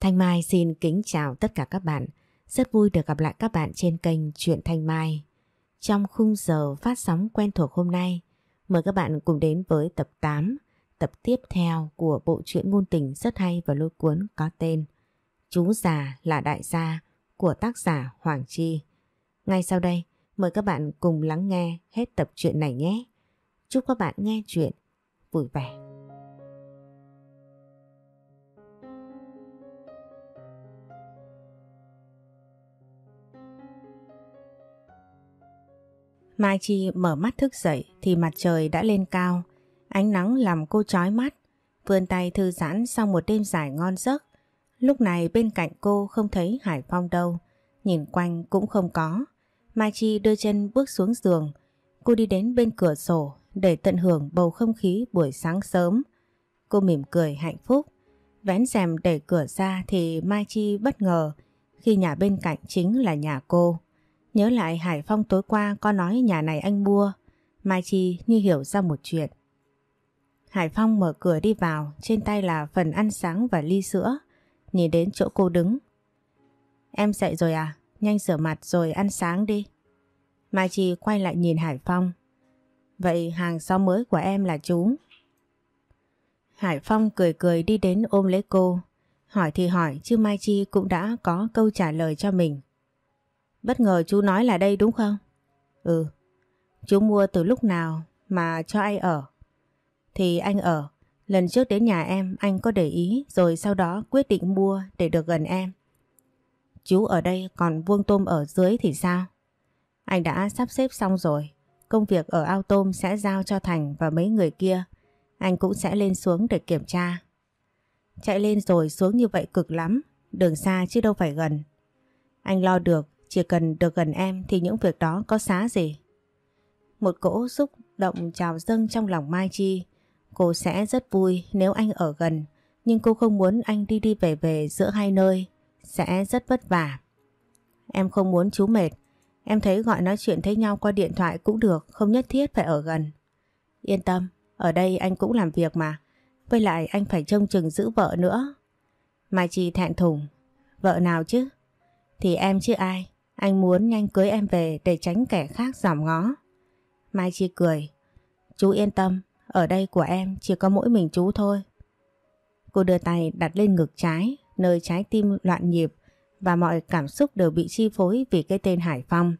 Thanh Mai xin kính chào tất cả các bạn. Rất vui được gặp lại các bạn trên kênh Truyện Thanh Mai. Trong khung giờ phát sóng quen thuộc hôm nay, mời các bạn cùng đến với tập 8, tập tiếp theo của bộ truyện ngôn tình rất hay và lôi cuốn có tên Chú già là đại gia của tác giả Hoàng Chi. Ngay sau đây, mời các bạn cùng lắng nghe hết tập truyện này nhé. Chúc các bạn nghe chuyện vui vẻ. Mai Chi mở mắt thức dậy thì mặt trời đã lên cao. Ánh nắng làm cô chói mắt. Vươn tay thư giãn sau một đêm dài ngon giấc. Lúc này bên cạnh cô không thấy Hải Phong đâu. Nhìn quanh cũng không có. Mai Chi đưa chân bước xuống giường. Cô đi đến bên cửa sổ để tận hưởng bầu không khí buổi sáng sớm. Cô mỉm cười hạnh phúc. Vén rèm đẩy cửa ra thì Mai Chi bất ngờ khi nhà bên cạnh chính là nhà cô. Nhớ lại Hải Phong tối qua có nói nhà này anh mua. Mai Chi như hiểu ra một chuyện. Hải Phong mở cửa đi vào, trên tay là phần ăn sáng và ly sữa. Nhìn đến chỗ cô đứng. Em dậy rồi à? Nhanh rửa mặt rồi ăn sáng đi. Mai Chi quay lại nhìn Hải Phong. Vậy hàng xóm mới của em là chú. Hải Phong cười cười đi đến ôm lấy cô. Hỏi thì hỏi chứ Mai Chi cũng đã có câu trả lời cho mình. Bất ngờ chú nói là đây đúng không? Ừ. Chú mua từ lúc nào mà cho ai ở? Thì anh ở. Lần trước đến nhà em, anh có để ý, rồi sau đó quyết định mua để được gần em. Chú ở đây còn vuông tôm ở dưới thì sao? Anh đã sắp xếp xong rồi. Công việc ở ao tôm sẽ giao cho Thành và mấy người kia. Anh cũng sẽ lên xuống để kiểm tra. Chạy lên rồi xuống như vậy cực lắm. Đường xa chứ đâu phải gần. Anh lo được chỉ cần được gần em thì những việc đó có xá gì. Một cỗ xúc động trào dâng trong lòng Mai Chi. Cô sẽ rất vui nếu anh ở gần, nhưng cô không muốn anh đi đi về về giữa hai nơi, sẽ rất vất vả. Em không muốn chú mệt, em thấy gọi nói chuyện thấy nhau qua điện thoại cũng được, không nhất thiết phải ở gần. Yên tâm, ở đây anh cũng làm việc mà, với lại anh phải trông chừng giữ vợ nữa. Mai Chi thẹn thùng, vợ nào chứ? Thì em chứ ai, anh muốn nhanh cưới em về để tránh kẻ khác giảm ngó. Mai Chi cười. Chú yên tâm, ở đây của em chỉ có mỗi mình chú thôi. Cô đưa tay đặt lên ngực trái, nơi trái tim loạn nhịp và mọi cảm xúc đều bị chi phối vì cái tên Hải Phong.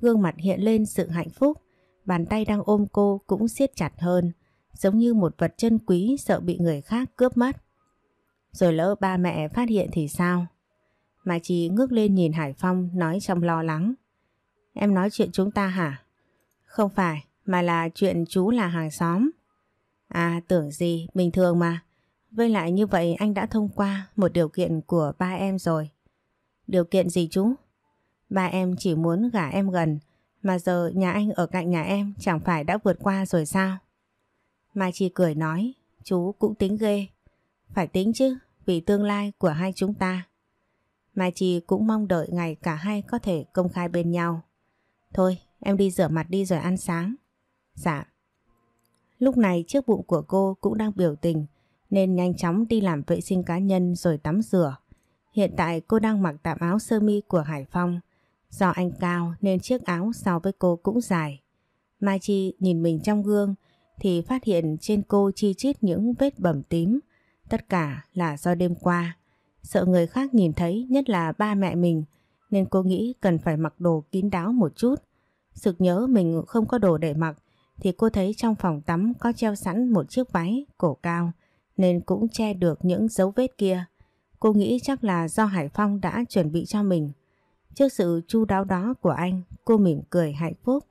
Gương mặt hiện lên sự hạnh phúc, bàn tay đang ôm cô cũng siết chặt hơn, giống như một vật chân quý sợ bị người khác cướp mất. Rồi lỡ ba mẹ phát hiện thì sao? Mai Chi ngước lên nhìn Hải Phong nói trong lo lắng. Em nói chuyện chúng ta hả? Không phải, mà là chuyện chú là hàng xóm. À tưởng gì, bình thường mà. Với lại như vậy anh đã thông qua một điều kiện của ba em rồi. Điều kiện gì chú? Ba em chỉ muốn gả em gần, mà giờ nhà anh ở cạnh nhà em chẳng phải đã vượt qua rồi sao? Mai Chi cười nói, chú cũng tính ghê. Phải tính chứ, vì tương lai của hai chúng ta. Mai Chi cũng mong đợi ngày cả hai có thể công khai bên nhau. Thôi, em đi rửa mặt đi rồi ăn sáng. Dạ. Lúc này chiếc bụng của cô cũng đang biểu tình nên nhanh chóng đi làm vệ sinh cá nhân rồi tắm rửa. Hiện tại cô đang mặc tạm áo sơ mi của Hải Phong. Do anh cao nên chiếc áo so với cô cũng dài. Mai Chi nhìn mình trong gương thì phát hiện trên cô chi chít những vết bầm tím. Tất cả là do đêm qua. Sợ người khác nhìn thấy nhất là ba mẹ mình nên cô nghĩ cần phải mặc đồ kín đáo một chút. Sực nhớ mình không có đồ để mặc thì cô thấy trong phòng tắm có treo sẵn một chiếc váy cổ cao nên cũng che được những dấu vết kia. Cô nghĩ chắc là do Hải Phong đã chuẩn bị cho mình. Trước sự chu đáo đó của anh, cô mỉm cười hạnh phúc.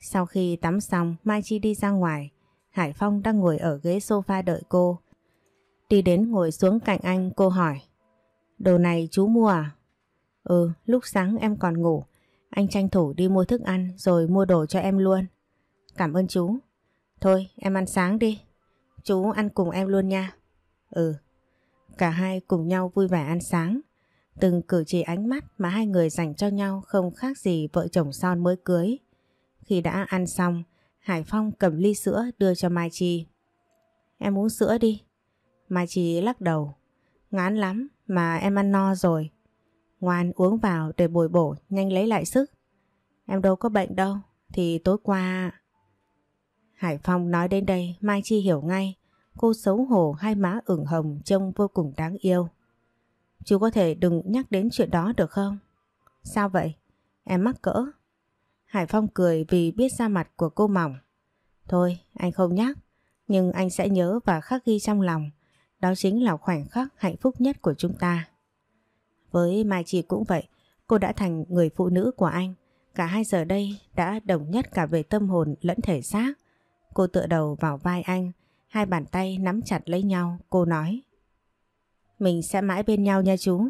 Sau khi tắm xong, Mai Chi đi ra ngoài. Hải Phong đang ngồi ở ghế sofa đợi cô. Đi đến ngồi xuống cạnh anh cô hỏi. Đồ này chú mua à? Ừ, lúc sáng em còn ngủ. Anh tranh thủ đi mua thức ăn rồi mua đồ cho em luôn. Cảm ơn chú. Thôi em ăn sáng đi. Chú ăn cùng em luôn nha. Ừ. Cả hai cùng nhau vui vẻ ăn sáng. Từng cử chỉ ánh mắt mà hai người dành cho nhau không khác gì vợ chồng son mới cưới. Khi đã ăn xong, Hải Phong cầm ly sữa đưa cho Mai Chi. Em uống sữa đi, Mai Chi lắc đầu. Ngán lắm, Mà em ăn no rồi. Ngoan uống vào để bồi bổ, nhanh lấy lại sức. Em đâu có bệnh đâu, thì tối qua... Hải Phong nói đến đây, Mai Chi hiểu ngay. Cô xấu hổ hai má ửng hồng trông vô cùng đáng yêu. Chú có thể đừng nhắc đến chuyện đó được không? Sao vậy? Em mắc cỡ. Hải Phong cười vì biết ra mặt của cô mỏng. Thôi, anh không nhắc. Nhưng anh sẽ nhớ và khắc ghi trong lòng. Đó chính là khoảnh khắc hạnh phúc nhất của chúng ta. Với Mai Chi cũng vậy. Cô đã thành người phụ nữ của anh. Cả hai giờ đây đã đồng nhất cả về tâm hồn lẫn thể xác. Cô tựa đầu vào vai anh. Hai bàn tay nắm chặt lấy nhau. Cô nói. Mình sẽ mãi bên nhau nha chú.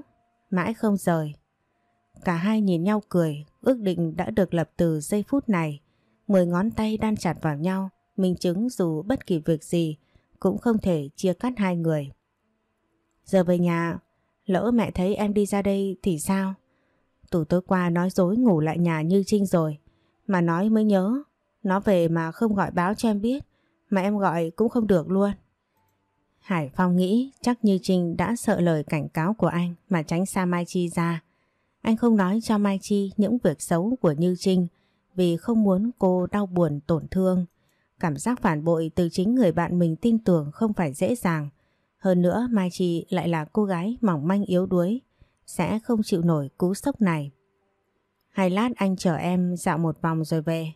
Mãi không rời. Cả hai nhìn nhau cười, ước định đã được lập từ giây phút này. Mười ngón tay đan chặt vào nhau, minh chứng dù bất kỳ việc gì cũng không thể chia cắt hai người. Giờ về nhà, lỡ mẹ thấy em đi ra đây thì sao? Tủ tối qua nói dối ngủ lại nhà như Trinh rồi, mà nói mới nhớ. Nó về mà không gọi báo cho em biết, mà em gọi cũng không được luôn. Hải Phong nghĩ chắc Như Trinh đã sợ lời cảnh cáo của anh mà tránh xa Mai Chi ra. Anh không nói cho Mai Chi những việc xấu của Như Trinh vì không muốn cô đau buồn tổn thương. Cảm giác phản bội từ chính người bạn mình tin tưởng không phải dễ dàng. Hơn nữa Mai Chi lại là cô gái mỏng manh yếu đuối, sẽ không chịu nổi cú sốc này. Hai lát anh chở em dạo một vòng rồi về.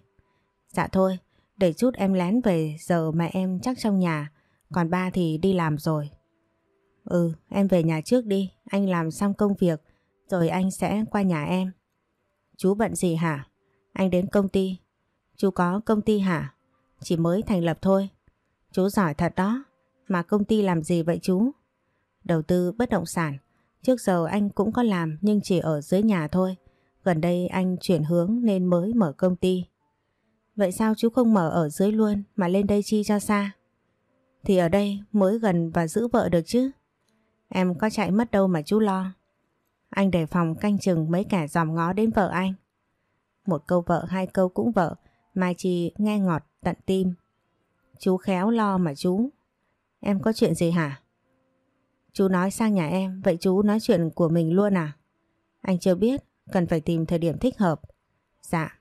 Dạ thôi, để chút em lén về giờ mẹ em chắc trong nhà, còn ba thì đi làm rồi. Ừ, em về nhà trước đi, anh làm xong công việc rồi anh sẽ qua nhà em. Chú bận gì hả? Anh đến công ty. Chú có công ty hả? Chỉ mới thành lập thôi. Chú giỏi thật đó. Mà công ty làm gì vậy chú? Đầu tư bất động sản. Trước giờ anh cũng có làm nhưng chỉ ở dưới nhà thôi. Gần đây anh chuyển hướng nên mới mở công ty. Vậy sao chú không mở ở dưới luôn mà lên đây chi cho xa? Thì ở đây mới gần và giữ vợ được chứ. Em có chạy mất đâu mà chú lo. Anh đề phòng canh chừng mấy kẻ dòm ngó đến vợ anh. Một câu vợ hai câu cũng vợ, Mai Chi nghe ngọt tận tim. Chú khéo lo mà chú. Em có chuyện gì hả? Chú nói sang nhà em, vậy chú nói chuyện của mình luôn à? Anh chưa biết, cần phải tìm thời điểm thích hợp. Dạ.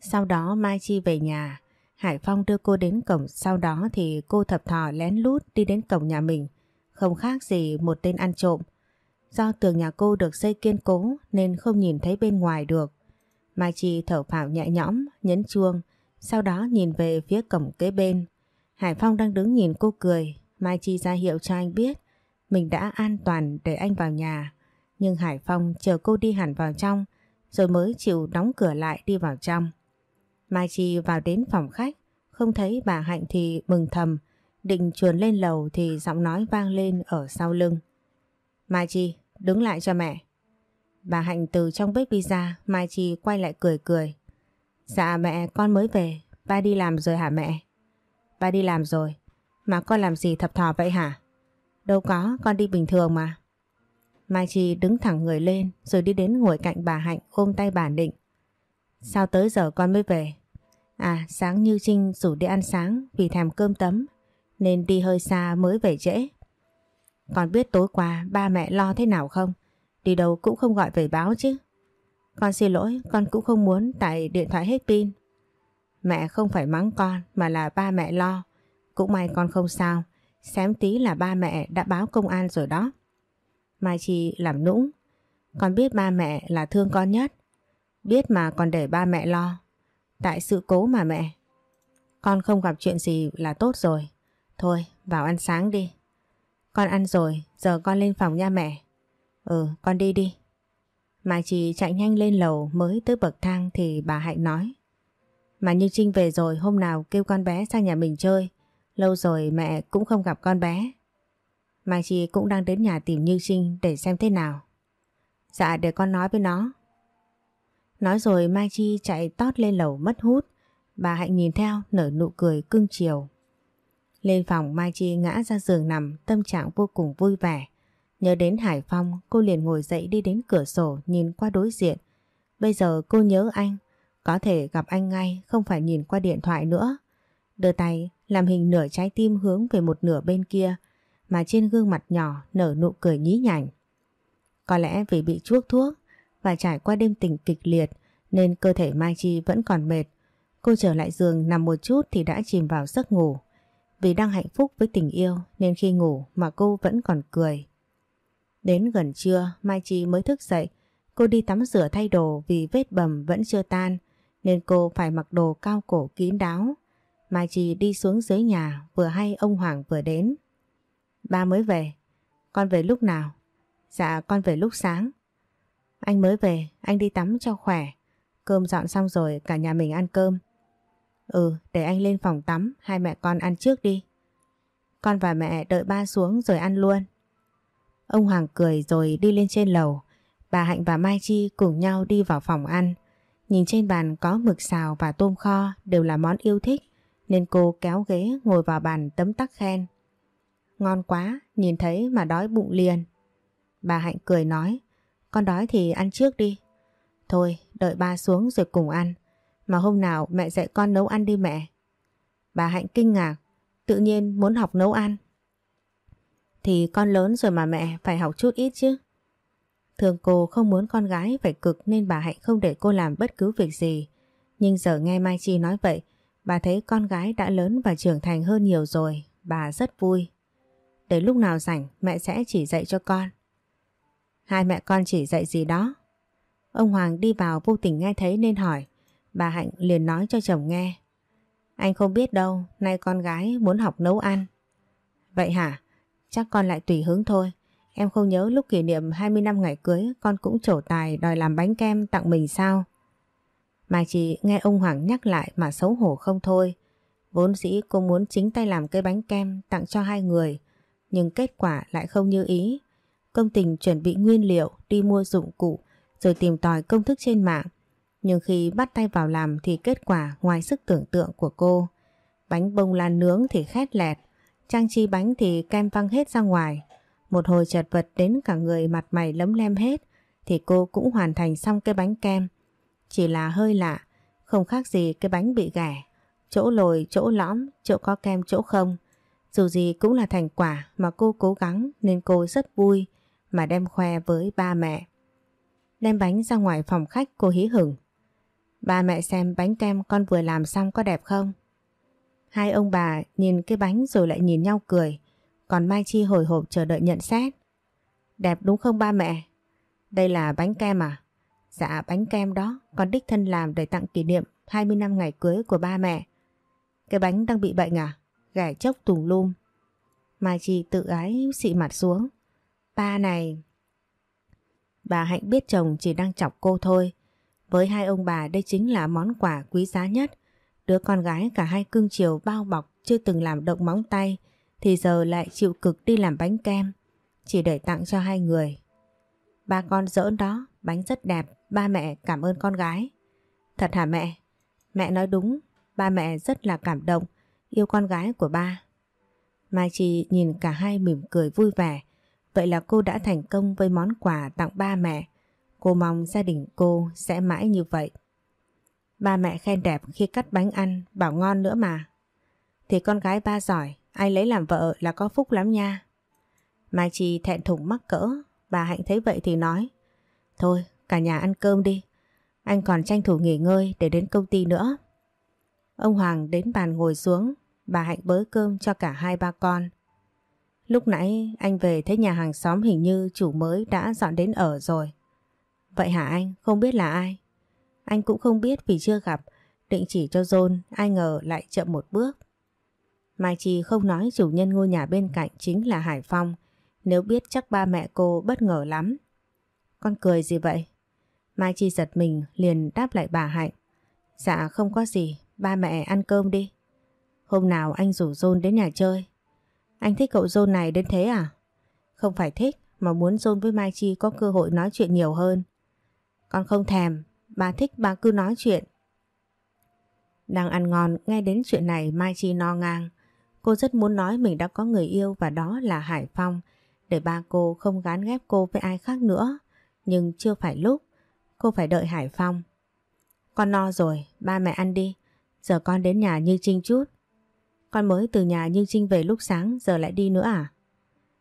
Sau đó Mai Chi về nhà, Hải Phong đưa cô đến cổng, sau đó thì cô thập thò lén lút đi đến cổng nhà mình, không khác gì một tên ăn trộm. Do tường nhà cô được xây kiên cố nên không nhìn thấy bên ngoài được. Mai Chi thở phào nhẹ nhõm, nhấn chuông, sau đó nhìn về phía cổng kế bên. Hải Phong đang đứng nhìn cô cười, Mai Chi ra hiệu cho anh biết mình đã an toàn để anh vào nhà. Nhưng Hải Phong chờ cô đi hẳn vào trong, rồi mới chịu đóng cửa lại đi vào trong. Mai Chi vào đến phòng khách, không thấy bà Hạnh thì mừng thầm, định chuồn lên lầu thì giọng nói vang lên ở sau lưng. Mai Chi, đứng lại cho mẹ. Bà Hạnh từ trong bếp đi ra, Mai Chi quay lại cười cười. Dạ mẹ, con mới về, ba đi làm rồi hả mẹ? Ba đi làm rồi, mà con làm gì thập thò vậy hả? Đâu có, con đi bình thường mà. Mai Chi đứng thẳng người lên rồi đi đến ngồi cạnh bà Hạnh ôm tay bà định. Sao tới giờ con mới về? À sáng Như Trinh rủ đi ăn sáng vì thèm cơm tấm nên đi hơi xa mới về trễ. Con biết tối qua ba mẹ lo thế nào không? Đi đâu cũng không gọi về báo chứ. Con xin lỗi, con cũng không muốn tại điện thoại hết pin. Mẹ không phải mắng con mà là ba mẹ lo. Cũng may con không sao. Xém tí là ba mẹ đã báo công an rồi đó. Mai Chi làm nũng. Con biết ba mẹ là thương con nhất. Biết mà còn để ba mẹ lo. Tại sự cố mà mẹ. Con không gặp chuyện gì là tốt rồi. Thôi, vào ăn sáng đi. Con ăn rồi, giờ con lên phòng nha mẹ. Ừ, con đi đi. Mai Chi chạy nhanh lên lầu mới tới bậc thang thì bà Hạnh nói. Mà Như Trinh về rồi, hôm nào kêu con bé sang nhà mình chơi. Lâu rồi mẹ cũng không gặp con bé. Mai Chi cũng đang đến nhà tìm Như Trinh để xem thế nào. Dạ để con nói với nó. Nói rồi Mai Chi chạy tót lên lầu mất hút. Bà Hạnh nhìn theo, nở nụ cười cưng chiều. Lên phòng, Mai Chi ngã ra giường nằm, tâm trạng vô cùng vui vẻ. Nhớ đến Hải Phong cô liền ngồi dậy đi đến cửa sổ nhìn qua đối diện. Bây giờ cô nhớ anh, có thể gặp anh ngay không phải nhìn qua điện thoại nữa. Đưa tay làm hình nửa trái tim hướng về một nửa bên kia. mà trên gương mặt nhỏ nở nụ cười nhí nhảnh. Có lẽ vì bị chuốc thuốc và trải qua đêm tình kịch liệt nên cơ thể Mai Chi vẫn còn mệt. Cô trở lại giường nằm một chút thì đã chìm vào giấc ngủ. Vì đang hạnh phúc với tình yêu nên khi ngủ mà cô vẫn còn cười. Đến gần trưa Mai Chi mới thức dậy. Cô đi tắm rửa thay đồ vì vết bầm vẫn chưa tan nên cô phải mặc đồ cao cổ kín đáo. Mai Chi đi xuống dưới nhà vừa hay ông Hoàng vừa đến. Ba mới về. Con về lúc nào? Dạ con về lúc sáng. Anh mới về, anh đi tắm cho khỏe. Cơm dọn xong rồi cả nhà mình ăn cơm. Ừ, để anh lên phòng tắm, hai mẹ con ăn trước đi. Con và mẹ đợi ba xuống rồi ăn luôn. Ông Hoàng cười rồi đi lên trên lầu. Bà Hạnh và Mai Chi cùng nhau đi vào phòng ăn. Nhìn trên bàn có mực xào và tôm kho đều là món yêu thích nên cô kéo ghế ngồi vào bàn tấm tắc khen. Ngon quá, nhìn thấy mà đói bụng liền. Bà Hạnh cười nói, con đói thì ăn trước đi. Thôi, đợi ba xuống rồi cùng ăn. Mà hôm nào mẹ dạy con nấu ăn đi mẹ. Bà Hạnh kinh ngạc, tự nhiên muốn học nấu ăn. Thì con lớn rồi mà mẹ phải học chút ít chứ. Thường cô không muốn con gái phải cực nên bà Hạnh không để cô làm bất cứ việc gì. Nhưng giờ nghe Mai Chi nói vậy, bà thấy con gái đã lớn và trưởng thành hơn nhiều rồi, bà rất vui. đến lúc nào rảnh mẹ sẽ chỉ dạy cho con. Hai mẹ con chỉ dạy gì đó. Ông Hoàng đi vào vô tình nghe thấy nên hỏi. Bà Hạnh liền nói cho chồng nghe. Anh không biết đâu, nay con gái muốn học nấu ăn. Vậy hả? Chắc con lại tùy hứng thôi. Em không nhớ lúc kỷ niệm 20 năm ngày cưới con cũng trổ tài đòi làm bánh kem tặng mình sao? Mà chị nghe ông Hoàng nhắc lại mà xấu hổ không thôi. Vốn dĩ cô muốn chính tay làm cây bánh kem tặng cho hai người nhưng kết quả lại không như ý. Công tình chuẩn bị nguyên liệu, đi mua dụng cụ, rồi tìm tòi công thức trên mạng. Nhưng khi bắt tay vào làm thì kết quả ngoài sức tưởng tượng của cô. Bánh bông lan nướng thì khét lẹt, trang trí bánh thì kem văng hết ra ngoài. Một hồi chật vật đến cả người mặt mày lấm lem hết thì cô cũng hoàn thành xong cái bánh kem. Chỉ là hơi lạ, không khác gì cái bánh bị ghẻ. Chỗ lồi, chỗ lõm, chỗ có kem, chỗ không. Dù gì cũng là thành quả mà cô cố gắng nên cô rất vui mà đem khoe với ba mẹ. Đem bánh ra ngoài phòng khách cô hí hửng. Ba mẹ xem bánh kem con vừa làm xong có đẹp không? Hai ông bà nhìn cái bánh rồi lại nhìn nhau cười. Còn Mai Chi hồi hộp chờ đợi nhận xét. Đẹp đúng không ba mẹ? Đây là bánh kem à? Dạ bánh kem đó, con đích thân làm để tặng kỷ niệm 20 năm ngày cưới của ba mẹ. Cái bánh đang bị bệnh à? Gẻ chốc tùng lum. Mai Chi tự ái xị mặt xuống. Ba này... Bà Hạnh biết chồng chỉ đang chọc cô thôi. Với hai ông bà đây chính là món quà quý giá nhất. Đứa con gái cả hai cưng chiều bao bọc chưa từng làm động móng tay thì giờ lại chịu cực đi làm bánh kem chỉ để tặng cho hai người. Ba con giỡn đó, bánh rất đẹp, ba mẹ cảm ơn con gái. Thật hả mẹ? Mẹ nói đúng, ba mẹ rất là cảm động, yêu con gái của ba. Mai Chi nhìn cả hai mỉm cười vui vẻ, vậy là cô đã thành công với món quà tặng ba mẹ. Cô mong gia đình cô sẽ mãi như vậy. Ba mẹ khen đẹp khi cắt bánh ăn, bảo ngon nữa mà. Thì con gái ba giỏi, ai lấy làm vợ là có phúc lắm nha. Mai Chi thẹn thùng mắc cỡ, bà Hạnh thấy vậy thì nói. Thôi, cả nhà ăn cơm đi. Anh còn tranh thủ nghỉ ngơi để đến công ty nữa. Ông Hoàng đến bàn ngồi xuống, bà Hạnh bới cơm cho cả hai ba con. Lúc nãy anh về thấy nhà hàng xóm hình như chủ mới đã dọn đến ở rồi. Vậy hả anh? Không biết là ai? Anh cũng không biết vì chưa gặp, định chỉ cho John, ai ngờ lại chậm một bước. Mai Chi không nói chủ nhân ngôi nhà bên cạnh chính là Hải Phong, nếu biết chắc ba mẹ cô bất ngờ lắm. Con cười gì vậy? Mai Chi giật mình liền đáp lại bà Hạnh. Dạ không có gì, ba mẹ ăn cơm đi. Hôm nào anh rủ John đến nhà chơi. Anh thích cậu John này đến thế à? Không phải thích mà muốn John với Mai Chi có cơ hội nói chuyện nhiều hơn. Con không thèm, bà thích bà cứ nói chuyện. Đang ăn ngon nghe đến chuyện này Mai Chi no ngang. Cô rất muốn nói mình đã có người yêu và đó là Hải Phong để ba cô không gán ghép cô với ai khác nữa. Nhưng chưa phải lúc, cô phải đợi Hải Phong. Con no rồi, ba mẹ ăn đi. Giờ con đến nhà Như Trinh chút. Con mới từ nhà Như Trinh về lúc sáng giờ lại đi nữa à?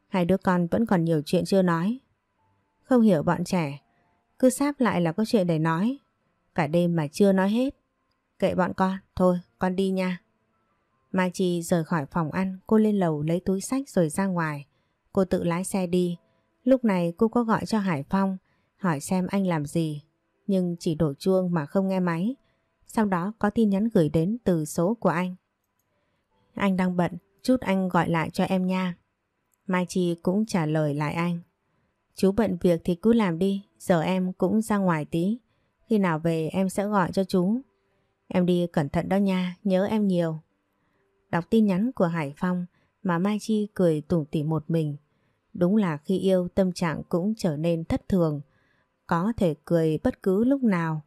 Hai đứa con vẫn còn nhiều chuyện chưa nói. Không hiểu bọn trẻ, cứ sáp lại là có chuyện để nói. Cả đêm mà chưa nói hết. Kệ bọn con, thôi con đi nha. Mai Chi rời khỏi phòng ăn, cô lên lầu lấy túi sách rồi ra ngoài. Cô tự lái xe đi. Lúc này cô có gọi cho Hải Phong, hỏi xem anh làm gì. Nhưng chỉ đổ chuông mà không nghe máy. Sau đó có tin nhắn gửi đến từ số của anh. Anh đang bận, chút anh gọi lại cho em nha. Mai Chi cũng trả lời lại anh. Chú bận việc thì cứ làm đi, giờ em cũng ra ngoài tí. Khi nào về em sẽ gọi cho chú. Em đi cẩn thận đó nha, nhớ em nhiều. Đọc tin nhắn của Hải Phong mà Mai Chi cười tủm tỉm một mình. Đúng là khi yêu tâm trạng cũng trở nên thất thường. Có thể cười bất cứ lúc nào,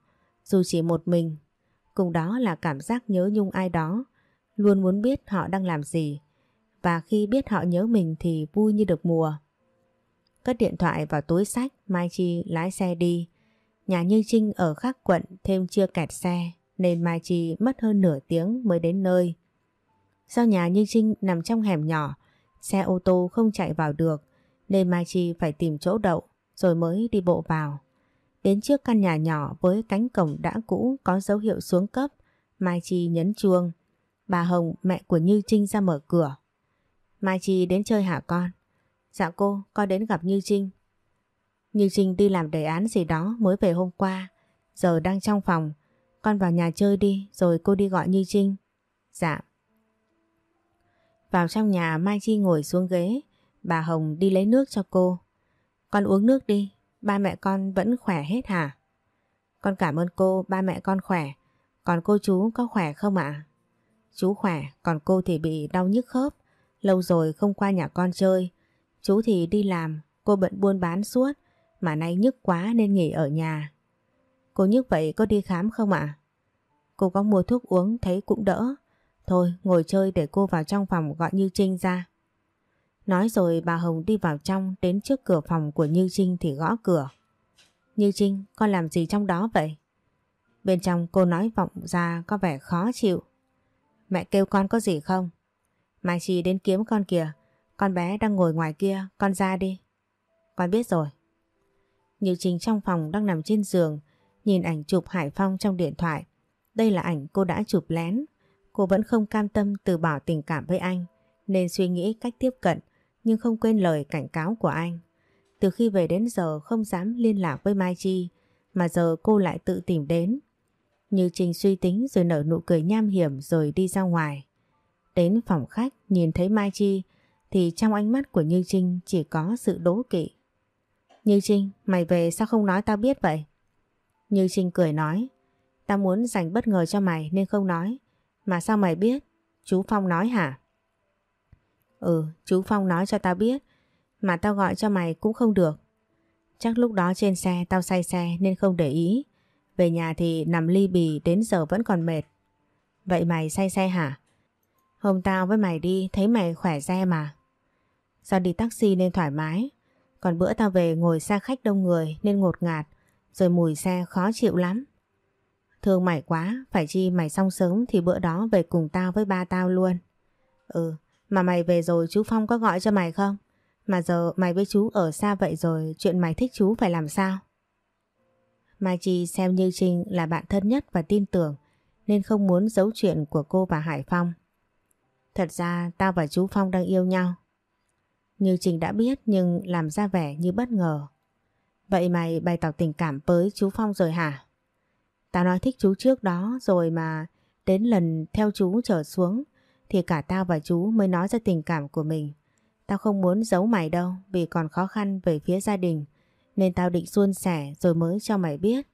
dù chỉ một mình. Cùng đó là cảm giác nhớ nhung ai đó, luôn muốn biết họ đang làm gì. Và khi biết họ nhớ mình thì vui như được mùa. Cất điện thoại vào túi sách, Mai Chi lái xe đi. Nhà Như Trinh ở khác quận thêm chưa kẹt xe nên Mai Chi mất hơn nửa tiếng mới đến nơi. Do nhà Như Trinh nằm trong hẻm nhỏ, xe ô tô không chạy vào được nên Mai Chi phải tìm chỗ đậu rồi mới đi bộ vào. Đến trước căn nhà nhỏ với cánh cổng đã cũ có dấu hiệu xuống cấp, Mai Chi nhấn chuông. Bà Hồng, mẹ của Như Trinh ra mở cửa. Mai Chi đến chơi hả con? Dạ cô, con đến gặp Như Trinh. Nhưng Trinh đi làm đề án gì đó mới về hôm qua, giờ đang trong phòng. Con vào nhà chơi đi rồi cô đi gọi Như Trinh. Dạ. Vào trong nhà Mai Chi ngồi xuống ghế, bà Hồng đi lấy nước cho cô. Con uống nước đi, ba mẹ con vẫn khỏe hết hả? Con cảm ơn cô, ba mẹ con khỏe. Còn cô chú có khỏe không ạ? Chú khỏe, còn cô thì bị đau nhức khớp. Lâu rồi không qua nhà con chơi. Chú thì đi làm, cô bận buôn bán suốt. Mà nay nhức quá nên nghỉ ở nhà. Cô nhức vậy có đi khám không ạ? Cô có mua thuốc uống thấy cũng đỡ. Thôi ngồi chơi để cô vào trong phòng gọi Như Trinh ra. Nói rồi bà Hồng đi vào trong đến trước cửa phòng của Như Trinh thì gõ cửa. Như Trinh, con làm gì trong đó vậy? Bên trong cô nói vọng ra có vẻ khó chịu. Mẹ kêu con có gì không? Mai Chi đến kiếm con kìa. Con bé đang ngồi ngoài kia, con ra đi. Con biết rồi. Như Trinh trong phòng đang nằm trên giường, nhìn ảnh chụp Hải Phong trong điện thoại. Đây là ảnh cô đã chụp lén. Cô vẫn không cam tâm từ bỏ tình cảm với anh, nên suy nghĩ cách tiếp cận, nhưng không quên lời cảnh cáo của anh. Từ khi về đến giờ không dám liên lạc với Mai Chi, mà giờ cô lại tự tìm đến. Như Trinh suy tính rồi nở nụ cười nham hiểm rồi đi ra ngoài. Đến phòng khách nhìn thấy Mai Chi thì trong ánh mắt của Như Trinh chỉ có sự đố kỵ. Như Trinh, mày về sao không nói tao biết vậy? Như Trinh cười nói, tao muốn dành bất ngờ cho mày nên không nói. Mà sao mày biết? Chú Phong nói hả? Ừ, chú Phong nói cho tao biết, mà tao gọi cho mày cũng không được. Chắc lúc đó trên xe tao say xe nên không để ý. Về nhà thì nằm ly bì đến giờ vẫn còn mệt. Vậy mày say xe hả? Hôm tao với mày đi thấy mày khỏe xe mà. Do đi taxi nên thoải mái. Còn bữa tao về ngồi xe khách đông người nên ngột ngạt. Rồi mùi xe khó chịu lắm. Thương mày quá, phải chi mày xong sớm thì bữa đó về cùng tao với ba tao luôn. Ừ, mà mày về rồi chú Phong có gọi cho mày không? Mà giờ mày với chú ở xa vậy rồi chuyện mày thích chú phải làm sao? Mai Chi xem Như Trinh là bạn thân nhất và tin tưởng nên không muốn giấu chuyện của cô và Hải Phong. Thật ra tao và chú Phong đang yêu nhau. Như trình đã biết nhưng làm ra vẻ như bất ngờ. Vậy mày bày tỏ tình cảm với chú Phong rồi hả? Tao nói thích chú trước đó rồi mà đến lần theo chú trở xuống thì cả tao và chú mới nói ra tình cảm của mình. Tao không muốn giấu mày đâu vì còn khó khăn về phía gia đình nên tao định suôn sẻ rồi mới cho mày biết.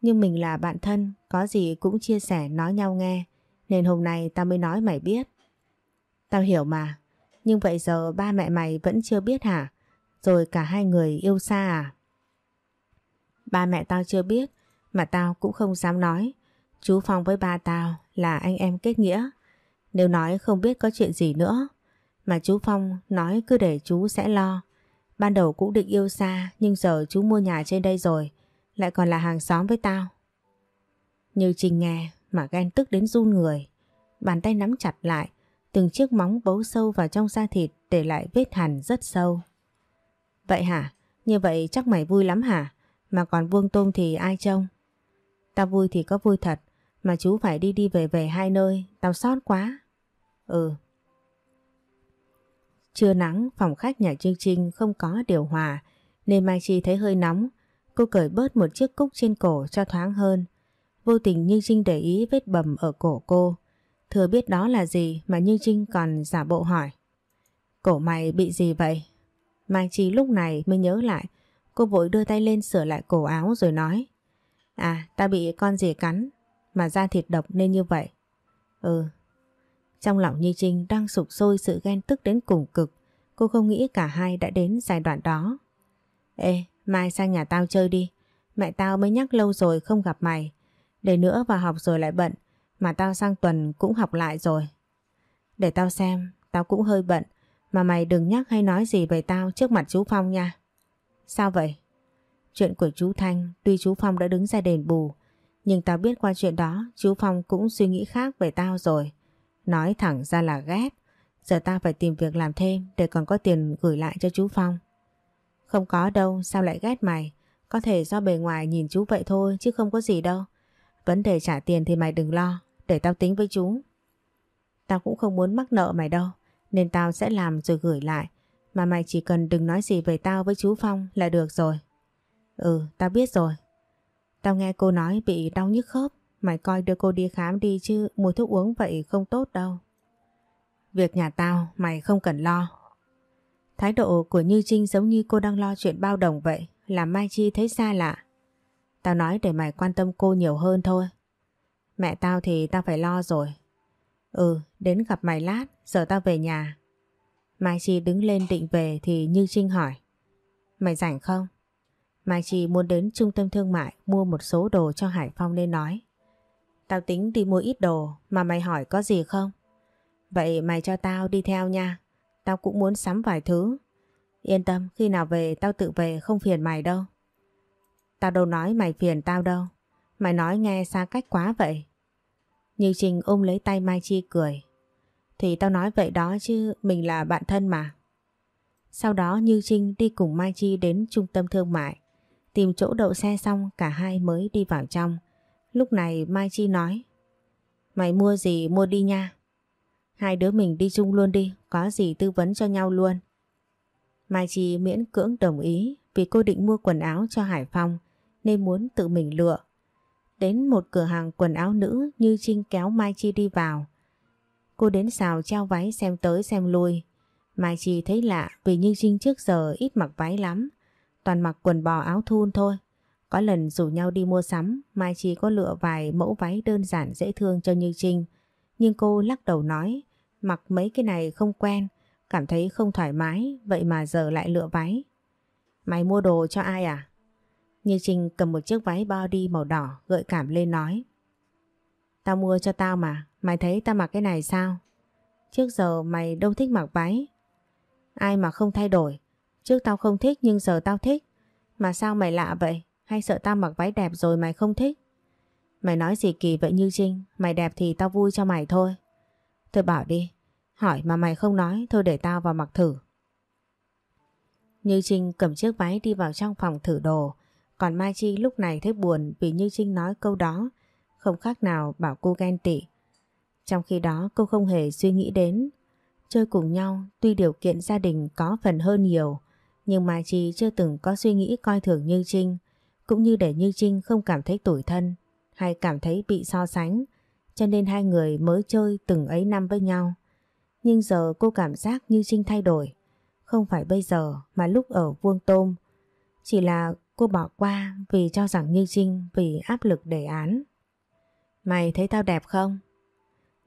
Nhưng mình là bạn thân, có gì cũng chia sẻ nói nhau nghe nên hôm nay tao mới nói mày biết. Tao hiểu mà, nhưng vậy giờ ba mẹ mày vẫn chưa biết hả? Rồi cả hai người yêu xa à? Ba mẹ tao chưa biết, mà tao cũng không dám nói. Chú Phong với ba tao là anh em kết nghĩa. Nếu nói không biết có chuyện gì nữa, mà chú Phong nói cứ để chú sẽ lo. Ban đầu cũng định yêu xa, nhưng giờ chú mua nhà trên đây rồi, lại còn là hàng xóm với tao. Như trình nghe mà ghen tức đến run người. Bàn tay nắm chặt lại từng chiếc móng bấu sâu vào trong da thịt để lại vết hằn rất sâu. Vậy hả? Như vậy chắc mày vui lắm hả? Mà còn vuông tôm thì ai trông? Tao vui thì có vui thật, mà chú phải đi đi về về hai nơi, tao sót quá. Ừ. Trưa nắng, phòng khách nhà Trương Trinh không có điều hòa, nên Mai Chi thấy hơi nóng. Cô cởi bớt một chiếc cúc trên cổ cho thoáng hơn. Vô tình Như Trinh để ý vết bầm ở cổ cô. Thừa biết đó là gì mà Như Trinh còn giả bộ hỏi. Cổ mày bị gì vậy? Mai Chi lúc này mới nhớ lại. Cô vội đưa tay lên sửa lại cổ áo rồi nói. À, ta bị con gì cắn, mà da thịt độc nên như vậy. Ừ. Trong lòng Như Trinh đang sụp sôi sự ghen tức đến cùng cực. Cô không nghĩ cả hai đã đến giai đoạn đó. Ê, mai sang nhà tao chơi đi. Mẹ tao mới nhắc lâu rồi không gặp mày. Để nữa vào học rồi lại bận. Mà tao sang tuần cũng học lại rồi. Để tao xem, tao cũng hơi bận. Mà mày đừng nhắc hay nói gì về tao trước mặt chú Phong nha. Sao vậy? Chuyện của chú Thanh, tuy chú Phong đã đứng ra đền bù, nhưng tao biết qua chuyện đó chú Phong cũng suy nghĩ khác về tao rồi. Nói thẳng ra là ghét. Giờ tao phải tìm việc làm thêm để còn có tiền gửi lại cho chú Phong. Không có đâu, sao lại ghét mày? Có thể do bề ngoài nhìn chú vậy thôi chứ không có gì đâu. Vấn đề trả tiền thì mày đừng lo, để tao tính với chú. Tao cũng không muốn mắc nợ mày đâu, nên tao sẽ làm rồi gửi lại. Mà mày chỉ cần đừng nói gì về tao với chú Phong là được rồi. Ừ, tao biết rồi. Tao nghe cô nói bị đau nhức khớp, mày coi đưa cô đi khám đi chứ mua thuốc uống vậy không tốt đâu. Việc nhà tao mày không cần lo. Thái độ của Như Trinh giống như cô đang lo chuyện bao đồng vậy, làm Mai Chi thấy xa lạ. Tao nói để mày quan tâm cô nhiều hơn thôi. Mẹ tao thì tao phải lo rồi. Ừ, đến gặp mày lát, giờ tao về nhà. Mai Chi đứng lên định về thì Như Trinh hỏi. Mày rảnh không? Mai Chi muốn đến trung tâm thương mại mua một số đồ cho Hải Phong nên nói. Tao tính đi mua ít đồ mà mày hỏi có gì không? Vậy mày cho tao đi theo nha. Tao cũng muốn sắm vài thứ. Yên tâm khi nào về tao tự về không phiền mày đâu. Tao đâu nói mày phiền tao đâu. Mày nói nghe xa cách quá vậy. Như Trình ôm lấy tay Mai Chi cười. Thì tao nói vậy đó chứ mình là bạn thân mà. Sau đó Như Trinh đi cùng Mai Chi đến trung tâm thương mại. Tìm chỗ đậu xe xong cả hai mới đi vào trong. Lúc này Mai Chi nói Mày mua gì mua đi nha. Hai đứa mình đi chung luôn đi, có gì tư vấn cho nhau luôn. Mai Chi miễn cưỡng đồng ý vì cô định mua quần áo cho Hải Phong nên muốn tự mình lựa. Đến một cửa hàng quần áo nữ như Trinh kéo Mai Chi đi vào. Cô đến xào treo váy xem tới xem lui. Mai Chi thấy lạ vì Như Trinh trước giờ ít mặc váy lắm. Toàn mặc quần bò áo thun thôi. Có lần rủ nhau đi mua sắm, Mai Chi có lựa vài mẫu váy đơn giản dễ thương cho Như Trinh. Nhưng cô lắc đầu nói, mặc mấy cái này không quen, cảm thấy không thoải mái, vậy mà giờ lại lựa váy. Mày mua đồ cho ai à? Như Trinh cầm một chiếc váy body màu đỏ gợi cảm lên nói. Tao mua cho tao mà, mày thấy tao mặc cái này sao? Trước giờ mày đâu thích mặc váy. Ai mà không thay đổi, trước tao không thích nhưng giờ tao thích. Mà sao mày lạ vậy? Hay sợ tao mặc váy đẹp rồi mày không thích? Mày nói gì kỳ vậy Như Trinh, mày đẹp thì tao vui cho mày thôi. Thôi bảo đi, hỏi mà mày không nói, thôi để tao vào mặc thử. Như Trinh cầm chiếc váy đi vào trong phòng thử đồ, còn Mai Chi lúc này thấy buồn vì Như Trinh nói câu đó, không khác nào bảo cô ghen tị. Trong khi đó cô không hề suy nghĩ đến, chơi cùng nhau tuy điều kiện gia đình có phần hơn nhiều, nhưng Mai Chi chưa từng có suy nghĩ coi thường Như Trinh, cũng như để Như Trinh không cảm thấy tủi thân hay cảm thấy bị so sánh, cho nên hai người mới chơi từng ấy năm với nhau. Nhưng giờ cô cảm giác Như Trinh thay đổi, không phải bây giờ mà lúc ở vuông tôm. Chỉ là cô bỏ qua vì cho rằng Như Trinh vì áp lực đề án. Mày thấy tao đẹp không?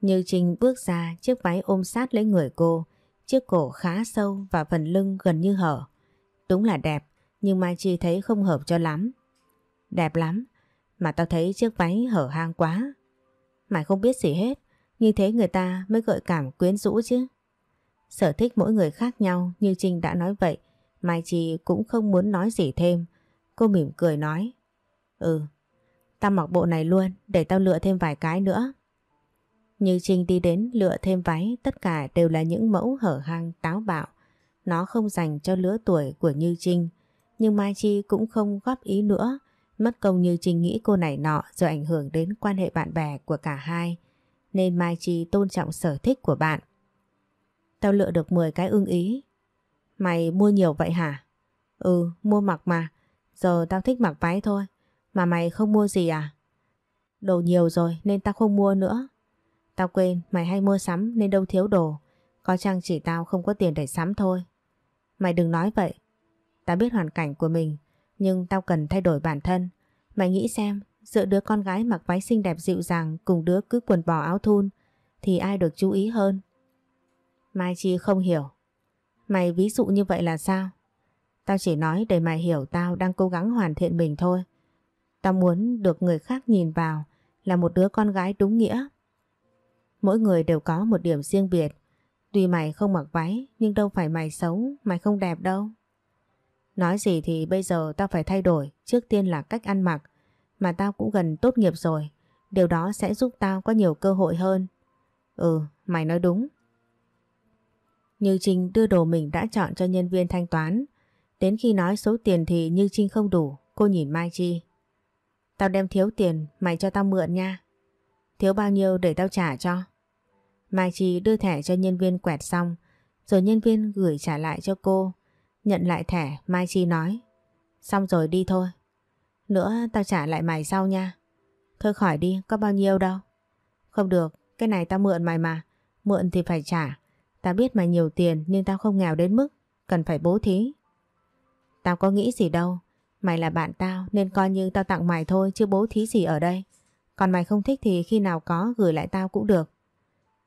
Như Trinh bước ra chiếc váy ôm sát lấy người cô, chiếc cổ khá sâu và phần lưng gần như hở. Đúng là đẹp, nhưng Mai Chi thấy không hợp cho lắm. Đẹp lắm, mà tao thấy chiếc váy hở hang quá. Mày không biết gì hết, như thế người ta mới gợi cảm quyến rũ chứ. Sở thích mỗi người khác nhau như Trinh đã nói vậy, Mai Chi cũng không muốn nói gì thêm. Cô mỉm cười nói, Ừ, tao mặc bộ này luôn, để tao lựa thêm vài cái nữa. Như Trinh đi đến lựa thêm váy, tất cả đều là những mẫu hở hang táo bạo. Nó không dành cho lứa tuổi của Như Trinh, nhưng Mai Chi cũng không góp ý nữa, mất công Như Trinh nghĩ cô này nọ rồi ảnh hưởng đến quan hệ bạn bè của cả hai, nên Mai Chi tôn trọng sở thích của bạn. Tao lựa được 10 cái ưng ý. Mày mua nhiều vậy hả? Ừ, mua mặc mà. Giờ tao thích mặc váy thôi. Mà mày không mua gì à? Đồ nhiều rồi nên tao không mua nữa. Tao quên, mày hay mua sắm nên đâu thiếu đồ. Có chăng chỉ tao không có tiền để sắm thôi. Mày đừng nói vậy. Tao biết hoàn cảnh của mình, nhưng tao cần thay đổi bản thân. Mày nghĩ xem, giữa đứa con gái mặc váy xinh đẹp dịu dàng cùng đứa cứ quần bò áo thun, thì ai được chú ý hơn? Mai Chi không hiểu. Mày ví dụ như vậy là sao? Tao chỉ nói để mày hiểu tao đang cố gắng hoàn thiện mình thôi. Tao muốn được người khác nhìn vào là một đứa con gái đúng nghĩa. Mỗi người đều có một điểm riêng biệt. Tuy mày không mặc váy nhưng đâu phải mày xấu, mày không đẹp đâu. Nói gì thì bây giờ tao phải thay đổi, trước tiên là cách ăn mặc. Mà tao cũng gần tốt nghiệp rồi, điều đó sẽ giúp tao có nhiều cơ hội hơn. Ừ, mày nói đúng. Như Trinh đưa đồ mình đã chọn cho nhân viên thanh toán. Đến khi nói số tiền thì Như Trinh không đủ, cô nhìn Mai Chi. Tao đem thiếu tiền, mày cho tao mượn nha. Thiếu bao nhiêu để tao trả cho? Mai Chi đưa thẻ cho nhân viên quẹt xong, rồi nhân viên gửi trả lại cho cô. Nhận lại thẻ, Mai Chi nói. Xong rồi đi thôi. Nữa tao trả lại mày sau nha. Thôi khỏi đi, có bao nhiêu đâu. Không được, cái này tao mượn mày mà. Mượn thì phải trả. Tao biết mày nhiều tiền nhưng tao không nghèo đến mức cần phải bố thí. Tao có nghĩ gì đâu. Mày là bạn tao nên coi như tao tặng mày thôi chứ bố thí gì ở đây. Còn mày không thích thì khi nào có gửi lại tao cũng được.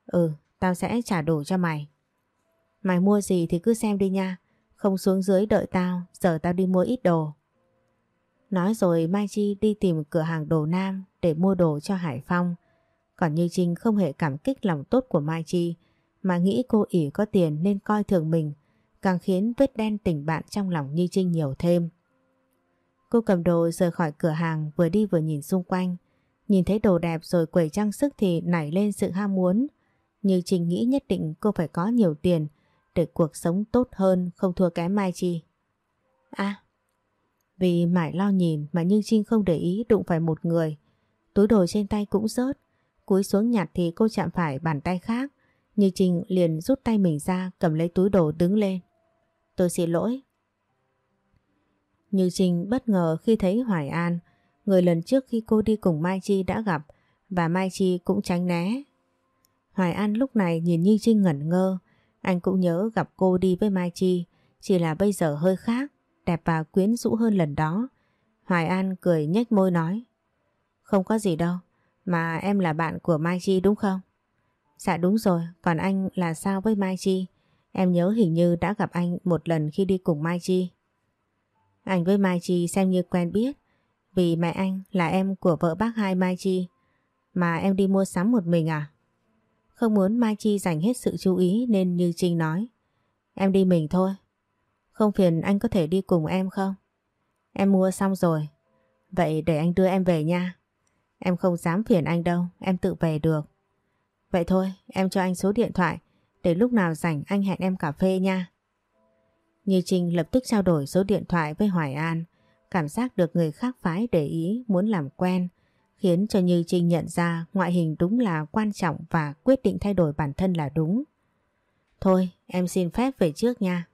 Ừ, tao sẽ trả đủ cho mày. Mày mua gì thì cứ xem đi nha. Không xuống dưới đợi tao, giờ tao đi mua ít đồ. Nói rồi Mai Chi đi tìm cửa hàng đồ nam để mua đồ cho Hải Phong. Còn Như Trinh không hề cảm kích lòng tốt của Mai Chi mà nghĩ cô ỉ có tiền nên coi thường mình càng khiến vết đen tình bạn trong lòng Như Trinh nhiều thêm. Cô cầm đồ rời khỏi cửa hàng vừa đi vừa nhìn xung quanh. Nhìn thấy đồ đẹp rồi quẩy trang sức thì nảy lên sự ham muốn. Như Trinh nghĩ nhất định cô phải có nhiều tiền để cuộc sống tốt hơn không thua kém Mai Chi. À, vì mãi lo nhìn mà Như Trinh không để ý đụng phải một người. Túi đồ trên tay cũng rớt. Cúi xuống nhặt thì cô chạm phải bàn tay khác. Như Trinh liền rút tay mình ra cầm lấy túi đồ đứng lên. Tôi xin lỗi. Như Trinh bất ngờ khi thấy Hoài An, người lần trước khi cô đi cùng Mai Chi đã gặp và Mai Chi cũng tránh né. Hoài An lúc này nhìn Như Trinh ngẩn ngơ, anh cũng nhớ gặp cô đi với Mai Chi, chỉ là bây giờ hơi khác, đẹp và quyến rũ hơn lần đó. Hoài An cười nhếch môi nói, không có gì đâu, mà em là bạn của Mai Chi đúng không? Dạ đúng rồi, còn anh là sao với Mai Chi? Em nhớ hình như đã gặp anh một lần khi đi cùng Mai Chi. Anh với Mai Chi xem như quen biết, vì mẹ anh là em của vợ bác hai Mai Chi. Mà em đi mua sắm một mình à? Không muốn Mai Chi dành hết sự chú ý nên như Trinh nói. Em đi mình thôi. Không phiền anh có thể đi cùng em không? Em mua xong rồi. Vậy để anh đưa em về nha. Em không dám phiền anh đâu, em tự về được. Vậy thôi, em cho anh số điện thoại để lúc nào rảnh anh hẹn em cà phê nha. Như Trinh lập tức trao đổi số điện thoại với Hoài An, cảm giác được người khác phái để ý muốn làm quen, khiến cho Như Trinh nhận ra ngoại hình đúng là quan trọng và quyết định thay đổi bản thân là đúng. Thôi, em xin phép về trước nha.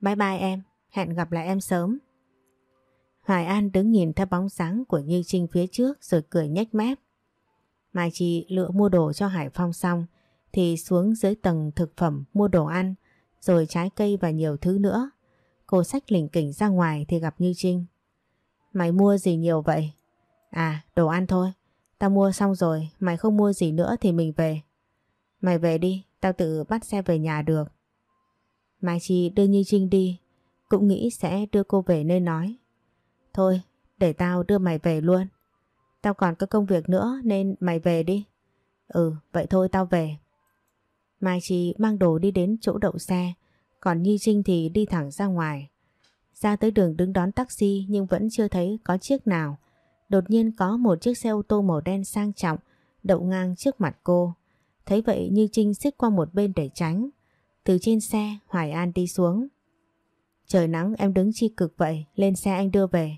Bye bye em, hẹn gặp lại em sớm. Hoài An đứng nhìn theo bóng dáng của Như Trinh phía trước rồi cười nhếch mép. Mai Chi lựa mua đồ cho Hải Phong xong thì xuống dưới tầng thực phẩm mua đồ ăn rồi trái cây và nhiều thứ nữa. Cô sách lỉnh kỉnh ra ngoài thì gặp Như Trinh. Mày mua gì nhiều vậy? À, đồ ăn thôi. Tao mua xong rồi, mày không mua gì nữa thì mình về. Mày về đi, tao tự bắt xe về nhà được. Mai Chi đưa Như Trinh đi, cũng nghĩ sẽ đưa cô về nơi nói. Thôi, để tao đưa mày về luôn. Tao còn có công việc nữa nên mày về đi. Ừ, vậy thôi tao về. Mai Chi mang đồ đi đến chỗ đậu xe, còn Nhi Trinh thì đi thẳng ra ngoài. Ra tới đường đứng đón taxi nhưng vẫn chưa thấy có chiếc nào. Đột nhiên có một chiếc xe ô tô màu đen sang trọng đậu ngang trước mặt cô. Thấy vậy Như Trinh xích qua một bên để tránh. Từ trên xe Hoài An đi xuống. Trời nắng em đứng chi cực vậy, lên xe anh đưa về.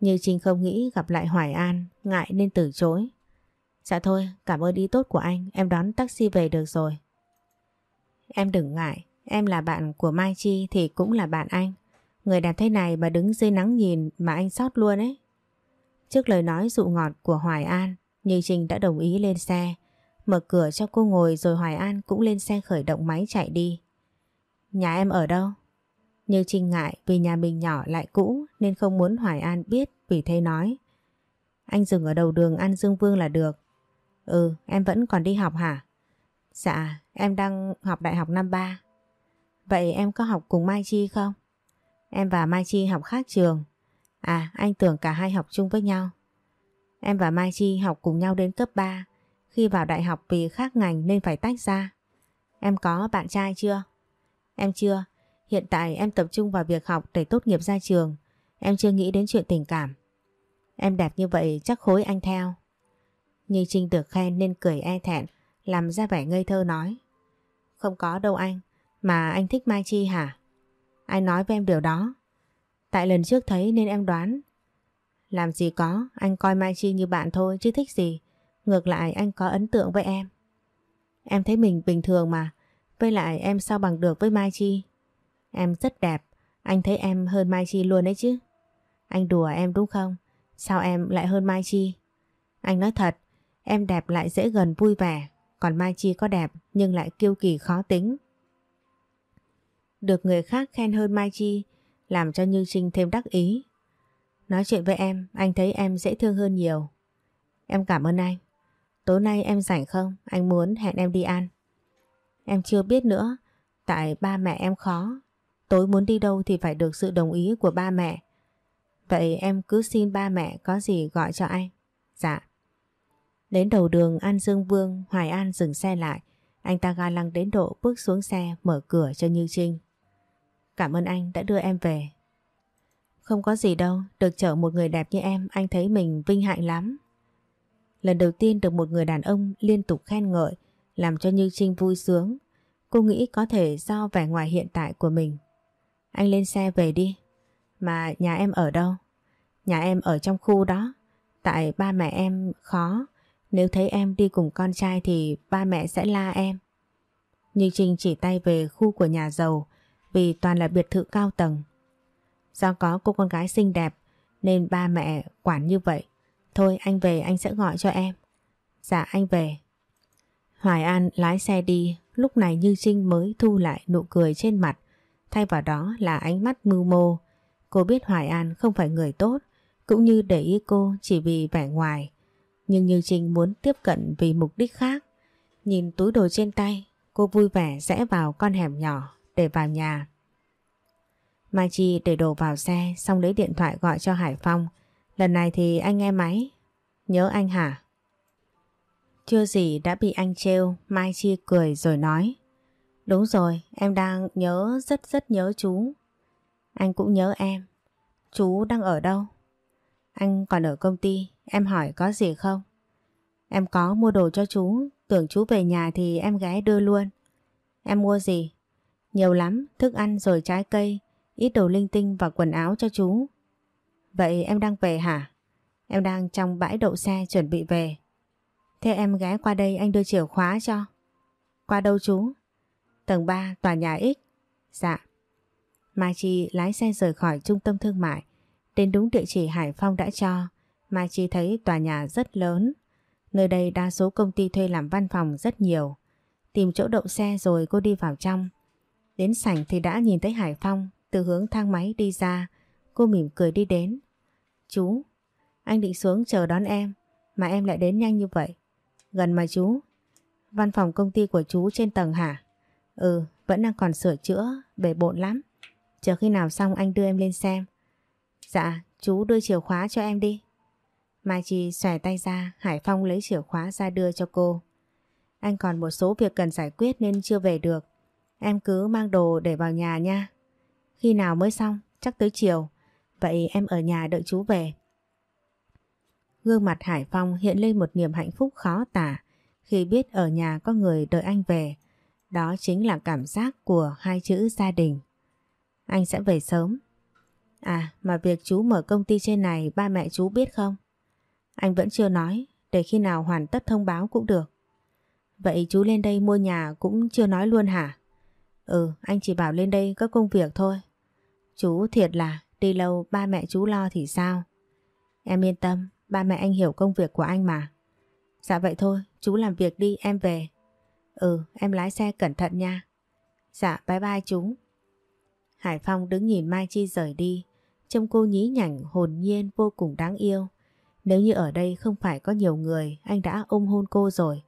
Như Trinh không nghĩ gặp lại Hoài An, ngại nên từ chối. Dạ thôi, cảm ơn ý tốt của anh, em đón taxi về được rồi. Em đừng ngại, em là bạn của Mai Chi thì cũng là bạn anh. Người đẹp thế này mà đứng dưới nắng nhìn mà anh sót luôn ấy. Trước lời nói dụ ngọt của Hoài An, Như Trinh đã đồng ý lên xe, mở cửa cho cô ngồi rồi Hoài An cũng lên xe khởi động máy chạy đi. Nhà em ở đâu? Như Trinh ngại vì nhà mình nhỏ lại cũ nên không muốn Hoài An biết vì thế nói. Anh dừng ở đầu đường An Dương Vương là được. Ừ, em vẫn còn đi học hả? Dạ, em đang học đại học năm ba. Vậy em có học cùng Mai Chi không? Em và Mai Chi học khác trường. À, anh tưởng cả hai học chung với nhau. Em và Mai Chi học cùng nhau đến cấp 3. Khi vào đại học vì khác ngành nên phải tách ra. Em có bạn trai chưa? Em chưa. Hiện tại em tập trung vào việc học để tốt nghiệp ra trường. Em chưa nghĩ đến chuyện tình cảm. Em đẹp như vậy chắc khối anh theo. Như Trinh được khen nên cười e thẹn, làm ra vẻ ngây thơ nói. Không có đâu anh, mà anh thích Mai Chi hả? Ai nói với em điều đó? Tại lần trước thấy nên em đoán. Làm gì có, anh coi Mai Chi như bạn thôi chứ thích gì. Ngược lại anh có ấn tượng với em. Em thấy mình bình thường mà, với lại em sao bằng được với Mai Chi. Em rất đẹp, anh thấy em hơn Mai Chi luôn đấy chứ. Anh đùa em đúng không? Sao em lại hơn Mai Chi? Anh nói thật, em đẹp lại dễ gần vui vẻ, còn Mai Chi có đẹp nhưng lại kiêu kỳ khó tính. Được người khác khen hơn Mai Chi làm cho Như Trinh thêm đắc ý. Nói chuyện với em, anh thấy em dễ thương hơn nhiều. Em cảm ơn anh. Tối nay em rảnh không? Anh muốn hẹn em đi ăn. Em chưa biết nữa, tại ba mẹ em khó. Tối muốn đi đâu thì phải được sự đồng ý của ba mẹ. Vậy em cứ xin ba mẹ có gì gọi cho anh. Dạ. Đến đầu đường An Dương Vương, Hoài An dừng xe lại. Anh ta ga lăng đến độ bước xuống xe mở cửa cho Như Trinh. Cảm ơn anh đã đưa em về. Không có gì đâu, được chở một người đẹp như em anh thấy mình vinh hạnh lắm. Lần đầu tiên được một người đàn ông liên tục khen ngợi làm cho Như Trinh vui sướng. Cô nghĩ có thể do vẻ ngoài hiện tại của mình. Anh lên xe về đi. Mà nhà em ở đâu? Nhà em ở trong khu đó. Tại ba mẹ em khó. Nếu thấy em đi cùng con trai thì ba mẹ sẽ la em. Như Trinh chỉ tay về khu của nhà giàu vì toàn là biệt thự cao tầng. Do có cô con gái xinh đẹp nên ba mẹ quản như vậy. Thôi anh về anh sẽ gọi cho em. Dạ anh về. Hoài An lái xe đi, lúc này Như Trinh mới thu lại nụ cười trên mặt. Thay vào đó là ánh mắt mưu mô. Cô biết Hoài An không phải người tốt, cũng như để ý cô chỉ vì vẻ ngoài. Nhưng Như Trinh muốn tiếp cận vì mục đích khác. Nhìn túi đồ trên tay, cô vui vẻ rẽ vào con hẻm nhỏ để vào nhà. Mai Chi để đồ vào xe xong lấy điện thoại gọi cho Hải Phong. Lần này thì anh nghe máy. Nhớ anh hả? Chưa gì đã bị anh trêu, Mai Chi cười rồi nói. Đúng rồi, em đang nhớ rất rất nhớ chú. Anh cũng nhớ em. Chú đang ở đâu? Anh còn ở công ty, em hỏi có gì không? Em có mua đồ cho chú, tưởng chú về nhà thì em ghé đưa luôn. Em mua gì? Nhiều lắm, thức ăn rồi trái cây, ít đồ linh tinh và quần áo cho chú. Vậy em đang về hả? Em đang trong bãi đậu xe chuẩn bị về. Thế em ghé qua đây anh đưa chìa khóa cho. Qua đâu chú? Tầng 3 tòa nhà X. Dạ. Mai Chi lái xe rời khỏi trung tâm thương mại. Đến đúng địa chỉ Hải Phong đã cho. Mai Chi thấy tòa nhà rất lớn. Nơi đây đa số công ty thuê làm văn phòng rất nhiều. Tìm chỗ đậu xe rồi cô đi vào trong. Đến sảnh thì đã nhìn thấy Hải Phong từ hướng thang máy đi ra. Cô mỉm cười đi đến. Chú, anh định xuống chờ đón em mà em lại đến nhanh như vậy. Gần mà chú. Văn phòng công ty của chú trên tầng hả? Ừ, vẫn đang còn sửa chữa, bể bộn lắm. Chờ khi nào xong anh đưa em lên xem. Dạ, chú đưa chìa khóa cho em đi. Mai Chi xòe tay ra, Hải Phong lấy chìa khóa ra đưa cho cô. Anh còn một số việc cần giải quyết nên chưa về được. Em cứ mang đồ để vào nhà nha. Khi nào mới xong? Chắc tới chiều. Vậy em ở nhà đợi chú về. Gương mặt Hải Phong hiện lên một niềm hạnh phúc khó tả khi biết ở nhà có người đợi anh về. Đó chính là cảm giác của hai chữ gia đình. Anh sẽ về sớm. À mà việc chú mở công ty trên này ba mẹ chú biết không? Anh vẫn chưa nói, để khi nào hoàn tất thông báo cũng được. Vậy chú lên đây mua nhà cũng chưa nói luôn hả? Ừ, anh chỉ bảo lên đây có công việc thôi. Chú thiệt là đi lâu ba mẹ chú lo thì sao? Em yên tâm, ba mẹ anh hiểu công việc của anh mà. Dạ vậy thôi, chú làm việc đi, em về. Ừ, em lái xe cẩn thận nha. Dạ, bye bye chú. Hải Phong đứng nhìn Mai Chi rời đi, trông cô nhí nhảnh, hồn nhiên, vô cùng đáng yêu. Nếu như ở đây không phải có nhiều người, anh đã ôm hôn cô rồi.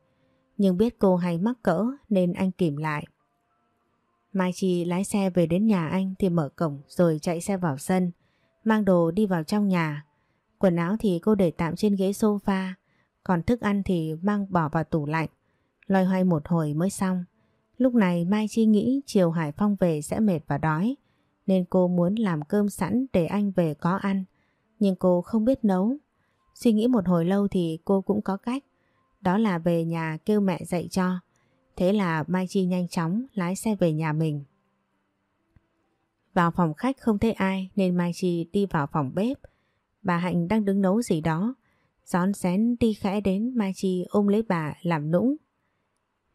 Nhưng biết cô hay mắc cỡ nên anh kìm lại. Mai Chi lái xe về đến nhà anh thì mở cổng rồi chạy xe vào sân, mang đồ đi vào trong nhà. Quần áo thì cô để tạm trên ghế sofa, còn thức ăn thì mang bỏ vào tủ lạnh. Loay hoay một hồi mới xong. Lúc này Mai Chi nghĩ chiều Hải Phong về sẽ mệt và đói, nên cô muốn làm cơm sẵn để anh về có ăn. Nhưng cô không biết nấu. Suy nghĩ một hồi lâu thì cô cũng có cách. Đó là về nhà kêu mẹ dạy cho. Thế là Mai Chi nhanh chóng lái xe về nhà mình. Vào phòng khách không thấy ai nên Mai Chi đi vào phòng bếp. Bà Hạnh đang đứng nấu gì đó. Gión xén đi khẽ đến Mai Chi ôm lấy bà làm nũng.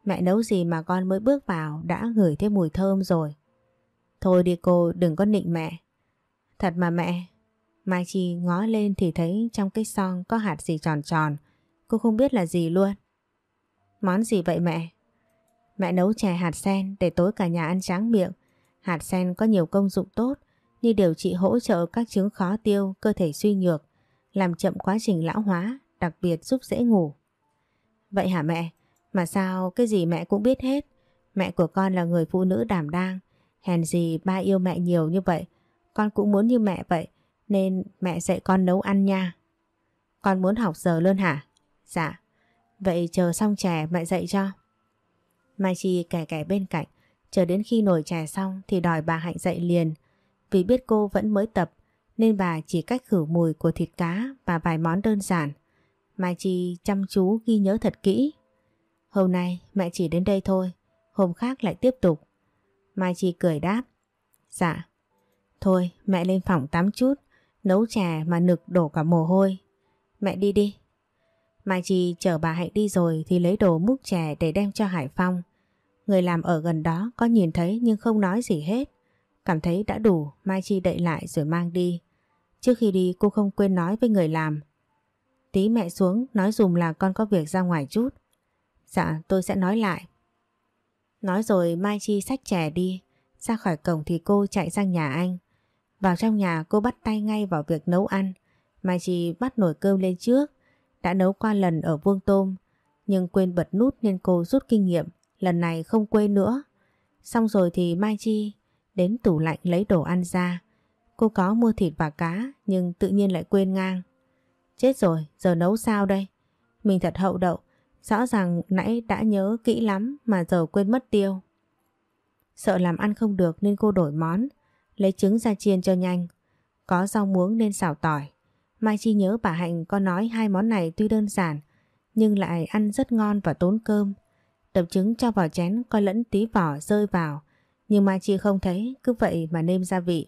Mẹ nấu gì mà con mới bước vào, đã ngửi thấy mùi thơm rồi. Thôi đi cô đừng có nịnh mẹ. Thật mà mẹ. Mai Chi ngó lên thì thấy trong cái son có hạt gì tròn tròn. Cô không biết là gì luôn. Món gì vậy mẹ? Mẹ nấu chè hạt sen để tối cả nhà ăn tráng miệng. Hạt sen có nhiều công dụng tốt như điều trị hỗ trợ các chứng khó tiêu, cơ thể suy nhược, làm chậm quá trình lão hóa, đặc biệt giúp dễ ngủ. Vậy hả mẹ? Mà sao cái gì mẹ cũng biết hết? Mẹ của con là người phụ nữ đảm đang, hèn gì ba yêu mẹ nhiều như vậy. Con cũng muốn như mẹ vậy, nên mẹ dạy con nấu ăn nha. Con muốn học giờ luôn hả? Dạ. Vậy chờ xong chè mẹ dạy cho. Mai Chi kẻ kẻ bên cạnh, chờ đến khi nổi chè xong thì đòi bà Hạnh dậy liền. Vì biết cô vẫn mới tập nên bà chỉ cách khử mùi của thịt cá và vài món đơn giản. Mai Chi chăm chú ghi nhớ thật kỹ. Hôm nay mẹ chỉ đến đây thôi, hôm khác lại tiếp tục. Mai Chi cười đáp. Dạ. Thôi mẹ lên phòng tắm chút, nấu chè mà nực đổ cả mồ hôi. Mẹ đi đi. Mai Chi chở bà Hạnh đi rồi thì lấy đồ múc chè để đem cho Hải Phong. Người làm ở gần đó có nhìn thấy nhưng không nói gì hết. Cảm thấy đã đủ, Mai Chi đậy lại rồi mang đi. Trước khi đi cô không quên nói với người làm. Tí mẹ xuống nói dùm là con có việc ra ngoài chút. Dạ tôi sẽ nói lại. Nói rồi Mai Chi xách trẻ đi. Ra khỏi cổng thì cô chạy sang nhà anh. Vào trong nhà cô bắt tay ngay vào việc nấu ăn. Mai Chi bắt nồi cơm lên trước. Đã nấu qua lần ở vuông tôm. Nhưng quên bật nút nên cô rút kinh nghiệm. Lần này không quên nữa. Xong rồi thì Mai Chi đến tủ lạnh lấy đồ ăn ra. Cô có mua thịt và cá nhưng tự nhiên lại quên ngang. Chết rồi, giờ nấu sao đây? Mình thật hậu đậu. Rõ ràng nãy đã nhớ kỹ lắm mà giờ quên mất tiêu. Sợ làm ăn không được nên cô đổi món, lấy trứng ra chiên cho nhanh. Có rau muống nên xào tỏi. Mai Chi nhớ bà Hạnh có nói hai món này tuy đơn giản nhưng lại ăn rất ngon và tốn cơm. Đập trứng cho vào chén coi lẫn tí vỏ rơi vào nhưng Mai Chi không thấy cứ vậy mà nêm gia vị.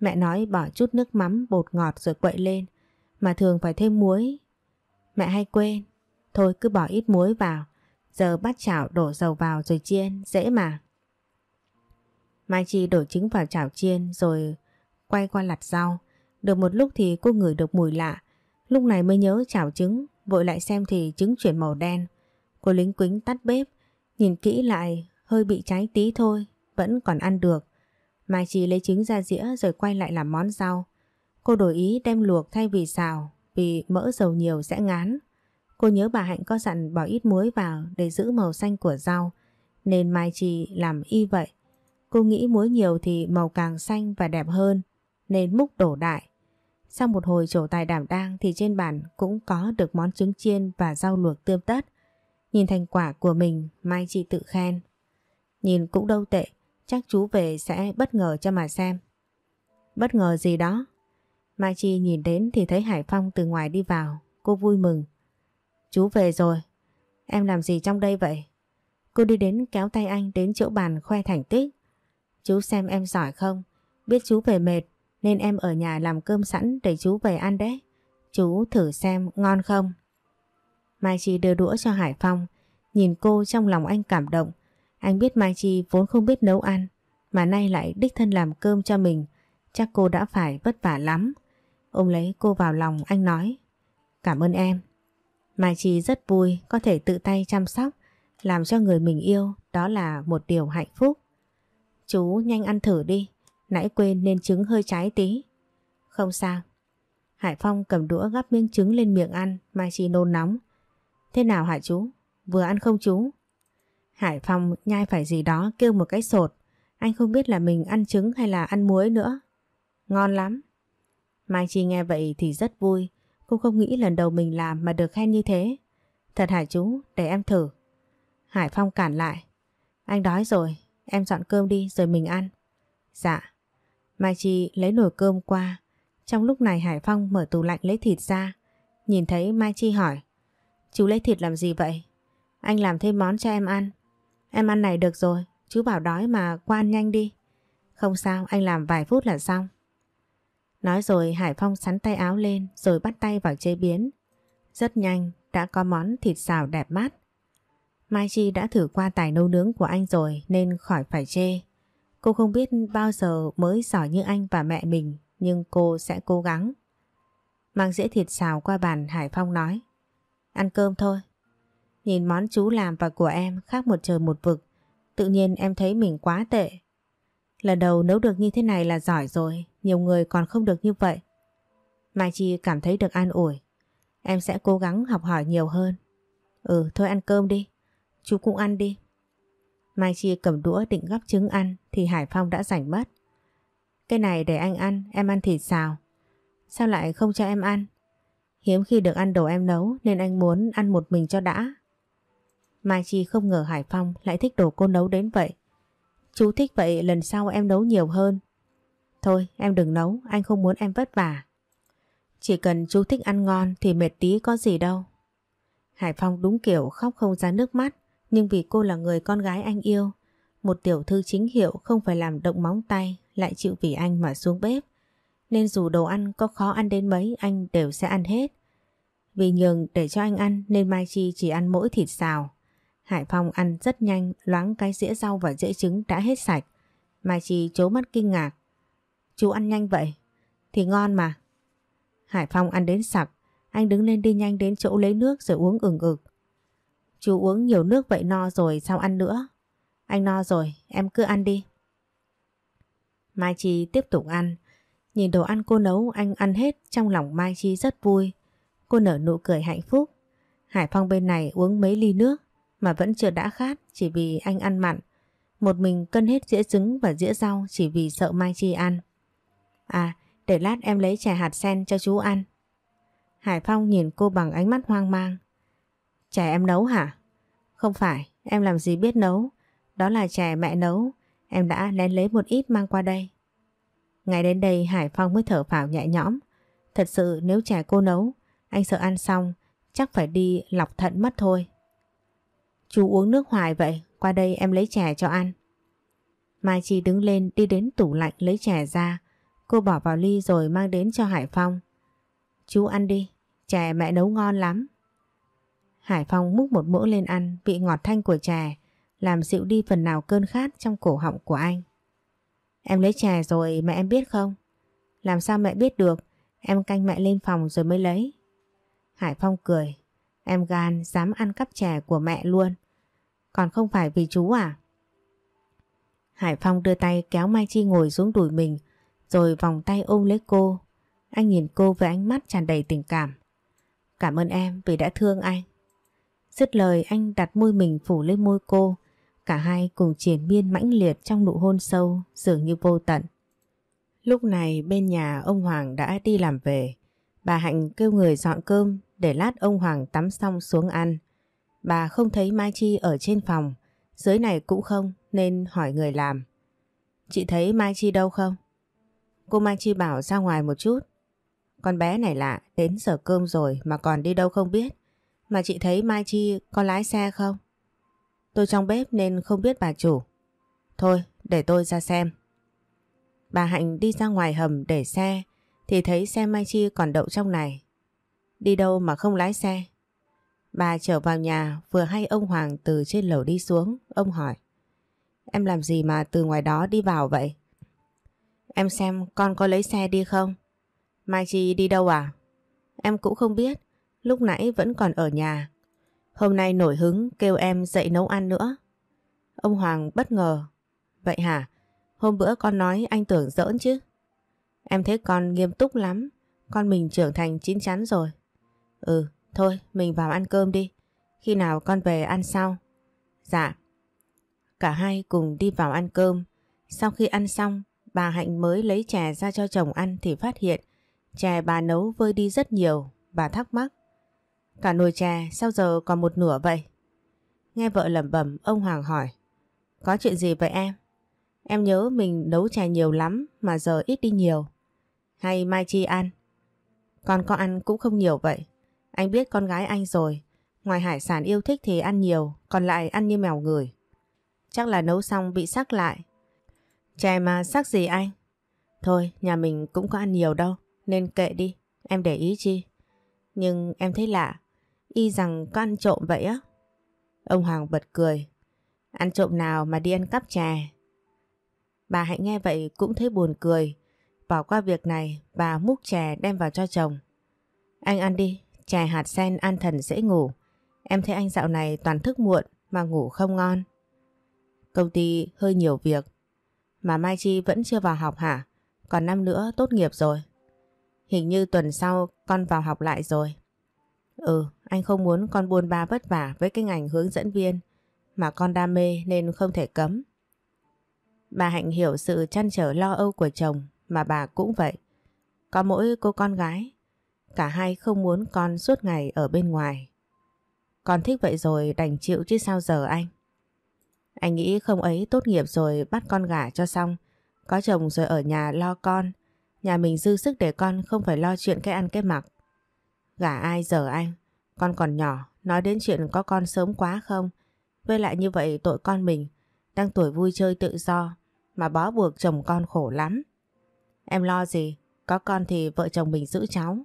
Mẹ nói bỏ chút nước mắm bột ngọt rồi quậy lên mà thường phải thêm muối. Mẹ hay quên Thôi cứ bỏ ít muối vào, giờ bắt chảo đổ dầu vào rồi chiên, dễ mà. Mai Chi đổ trứng vào chảo chiên rồi quay qua lặt rau. Được một lúc thì cô ngửi được mùi lạ, lúc này mới nhớ chảo trứng, vội lại xem thì trứng chuyển màu đen. Cô lính quính tắt bếp, nhìn kỹ lại hơi bị cháy tí thôi, vẫn còn ăn được. Mai Chi lấy trứng ra dĩa rồi quay lại làm món rau. Cô đổi ý đem luộc thay vì xào vì mỡ dầu nhiều sẽ ngán. Cô nhớ bà Hạnh có dặn bỏ ít muối vào để giữ màu xanh của rau, nên Mai Chi làm y vậy. Cô nghĩ muối nhiều thì màu càng xanh và đẹp hơn, nên múc đổ đại. Sau một hồi trổ tài đảm đang thì trên bàn cũng có được món trứng chiên và rau luộc tươm tất. Nhìn thành quả của mình, Mai Chi tự khen. Nhìn cũng đâu tệ, chắc chú về sẽ bất ngờ cho mà xem. Bất ngờ gì đó? Mai Chi nhìn đến thì thấy Hải Phong từ ngoài đi vào, cô vui mừng. Chú về rồi. Em làm gì trong đây vậy? Cô đi đến kéo tay anh đến chỗ bàn khoe thành tích. Chú xem em giỏi không? Biết chú về mệt, nên em ở nhà làm cơm sẵn để chú về ăn đấy. Chú thử xem ngon không? Mai Chi đưa đũa cho Hải Phong. Nhìn cô trong lòng anh cảm động. Anh biết Mai Chi vốn không biết nấu ăn, mà nay lại đích thân làm cơm cho mình. Chắc cô đã phải vất vả lắm. Ôm lấy cô vào lòng, anh nói, Cảm ơn em. Mai Chi rất vui có thể tự tay chăm sóc làm cho người mình yêu đó là một điều hạnh phúc. Chú nhanh ăn thử đi, nãy quên nên trứng hơi cháy tí. Không sao. Hải Phong cầm đũa gắp miếng trứng lên miệng ăn, Mai Chi nôn nóng. Thế nào hả chú? Vừa ăn không chú? Hải Phong nhai phải gì đó kêu một cái sột. Anh không biết là mình ăn trứng hay là ăn muối nữa. Ngon lắm. Mai Chi nghe vậy thì rất vui. Cô không nghĩ lần đầu mình làm mà được khen như thế. Thật hả chú? Để em thử. Hải Phong cản lại. Anh đói rồi, em dọn cơm đi rồi mình ăn. Dạ. Mai Chi lấy nồi cơm qua. Trong lúc này Hải Phong mở tủ lạnh lấy thịt ra. Nhìn thấy Mai Chi hỏi. Chú lấy thịt làm gì vậy? Anh làm thêm món cho em ăn. Em ăn này được rồi, chú bảo đói mà qua ăn nhanh đi. Không sao, anh làm vài phút là xong. Nói rồi Hải Phong sắn tay áo lên, rồi bắt tay vào chế biến. Rất nhanh, đã có món thịt xào đẹp mắt. Mai Chi đã thử qua tài nấu nướng của anh rồi, nên khỏi phải chê. Cô không biết bao giờ mới giỏi như anh và mẹ mình, nhưng cô sẽ cố gắng. Mang dĩa thịt xào qua bàn, Hải Phong nói. Ăn cơm thôi. Nhìn món chú làm và của em khác một trời một vực. Tự nhiên em thấy mình quá tệ. Lần đầu nấu được như thế này là giỏi rồi. Nhiều người còn không được như vậy. Mai Chi cảm thấy được an ủi. Em sẽ cố gắng học hỏi nhiều hơn. Ừ thôi ăn cơm đi. Chú cũng ăn đi. Mai Chi cầm đũa định gắp trứng ăn thì Hải Phong đã rảnh mất. Cái này để anh ăn, em ăn thịt xào. Sao lại không cho em ăn? Hiếm khi được ăn đồ em nấu nên anh muốn ăn một mình cho đã. Mai Chi không ngờ Hải Phong lại thích đồ cô nấu đến vậy. Chú thích vậy lần sau em nấu nhiều hơn. Thôi em đừng nấu, anh không muốn em vất vả. Chỉ cần chú thích ăn ngon thì mệt tí có gì đâu. Hải Phong đúng kiểu khóc không ra nước mắt. Nhưng vì cô là người con gái anh yêu, một tiểu thư chính hiệu không phải làm động móng tay lại chịu vì anh mà xuống bếp. Nên dù đồ ăn có khó ăn đến mấy anh đều sẽ ăn hết. Vì nhường để cho anh ăn nên Mai Chi chỉ ăn mỗi thịt xào. Hải Phong ăn rất nhanh, loáng cái dĩa rau và dĩa trứng đã hết sạch. Mai Chi chố mắt kinh ngạc. Chú ăn nhanh vậy? Thì ngon mà. Hải Phong ăn đến sặc, anh đứng lên đi nhanh đến chỗ lấy nước rồi uống ừng ực. Chú uống nhiều nước vậy no rồi sao ăn nữa? Anh no rồi, em cứ ăn đi. Mai Chi tiếp tục ăn. Nhìn đồ ăn cô nấu anh ăn hết trong lòng Mai Chi rất vui. Cô nở nụ cười hạnh phúc. Hải Phong bên này uống mấy ly nước mà vẫn chưa đã khát chỉ vì anh ăn mặn. Một mình cân hết dĩa trứng và dĩa rau chỉ vì sợ Mai Chi ăn. À, để lát em lấy chè hạt sen cho chú ăn. Hải Phong nhìn cô bằng ánh mắt hoang mang. Chè em nấu hả? Không phải, em làm gì biết nấu. Đó là chè mẹ nấu. Em đã lén lấy một ít mang qua đây. Ngày đến đây Hải Phong mới thở phào nhẹ nhõm. Thật sự nếu chè cô nấu, anh sợ ăn xong, chắc phải đi lọc thận mất thôi. Chú uống nước hoài vậy, qua đây em lấy chè cho ăn. Mai Chi đứng lên đi đến tủ lạnh lấy chè ra. Cô bỏ vào ly rồi mang đến cho Hải Phong. Chú ăn đi, chè mẹ nấu ngon lắm. Hải Phong múc một muỗng lên ăn vị ngọt thanh của chè làm dịu đi phần nào cơn khát trong cổ họng của anh. Em lấy chè rồi mẹ em biết không? Làm sao mẹ biết được? Em canh mẹ lên phòng rồi mới lấy. Hải Phong cười. Em gan dám ăn cắp chè của mẹ luôn. Còn không phải vì chú à? Hải Phong đưa tay kéo Mai Chi ngồi xuống đùi mình, rồi vòng tay ôm lấy cô. Anh nhìn cô với ánh mắt tràn đầy tình cảm. Cảm ơn em vì đã thương anh. Dứt lời, anh đặt môi mình phủ lên môi cô. Cả hai cùng triển miên mãnh liệt trong nụ hôn sâu, dường như vô tận. Lúc này, bên nhà ông Hoàng đã đi làm về. Bà Hạnh kêu người dọn cơm để lát ông Hoàng tắm xong xuống ăn. Bà không thấy Mai Chi ở trên phòng, dưới này cũng không nên hỏi người làm. Chị thấy Mai Chi đâu không? Cô Mai Chi bảo ra ngoài một chút. Con bé này lạ, đến giờ cơm rồi mà còn đi đâu không biết. Mà chị thấy Mai Chi có lái xe không? Tôi trong bếp nên không biết bà chủ. Thôi, để tôi ra xem. Bà Hạnh đi ra ngoài hầm để xe thì thấy xe Mai Chi còn đậu trong này. Đi đâu mà không lái xe? Bà trở vào nhà, vừa hay ông Hoàng từ trên lầu đi xuống. Ông hỏi. Em làm gì mà từ ngoài đó đi vào vậy? Em xem con có lấy xe đi không? Mai Chi đi đâu à? Em cũng không biết. Lúc nãy vẫn còn ở nhà. Hôm nay nổi hứng kêu em dậy nấu ăn nữa. Ông Hoàng bất ngờ. Vậy hả? Hôm bữa con nói anh tưởng giỡn chứ. Em thấy con nghiêm túc lắm. Con mình trưởng thành chín chắn rồi. Ừ, thôi mình vào ăn cơm đi. Khi nào con về ăn sau? Dạ. Cả hai cùng đi vào ăn cơm. Sau khi ăn xong, bà Hạnh mới lấy chè ra cho chồng ăn thì phát hiện chè bà nấu vơi đi rất nhiều. Bà thắc mắc. Cả nồi chè sao giờ còn một nửa vậy? Nghe vợ lẩm bẩm ông Hoàng hỏi. Có chuyện gì vậy em? Em nhớ mình nấu chè nhiều lắm mà giờ ít đi nhiều. Hay Mai Chi ăn? Con có ăn cũng không nhiều vậy. Anh biết con gái anh rồi. Ngoài hải sản yêu thích thì ăn nhiều, còn lại ăn như mèo người. Chắc là nấu xong bị sắc lại. Chè mà sắc gì anh? Thôi, nhà mình cũng có ăn nhiều đâu, nên kệ đi, em để ý chi. Nhưng em thấy lạ, y rằng có ăn trộm vậy á. Ông Hoàng bật cười. Ăn trộm nào mà đi ăn cắp chè? Bà hãy nghe vậy cũng thấy buồn cười. Bỏ qua việc này, bà múc chè đem vào cho chồng. Anh ăn đi, chè hạt sen an thần dễ ngủ. Em thấy anh dạo này toàn thức muộn mà ngủ không ngon. Công ty hơi nhiều việc. Mà Mai Chi vẫn chưa vào học hả? Còn năm nữa tốt nghiệp rồi. Hình như tuần sau con vào học lại rồi. Ừ, anh không muốn con buôn ba vất vả với cái ngành hướng dẫn viên mà con đam mê nên không thể cấm. Bà Hạnh hiểu sự chăn trở lo âu của chồng mà bà cũng vậy. Có mỗi cô con gái, cả hai không muốn con suốt ngày ở bên ngoài. Con thích vậy rồi đành chịu chứ sao giờ anh. Anh nghĩ không ấy tốt nghiệp rồi bắt con gả cho xong, có chồng rồi ở nhà lo con, nhà mình dư sức để con không phải lo chuyện cái ăn cái mặc. Gả ai giờ anh, con còn nhỏ, nói đến chuyện có con sớm quá không? Với lại như vậy tội con mình, đang tuổi vui chơi tự do, mà bó buộc chồng con khổ lắm. Em lo gì, có con thì vợ chồng mình giữ cháu.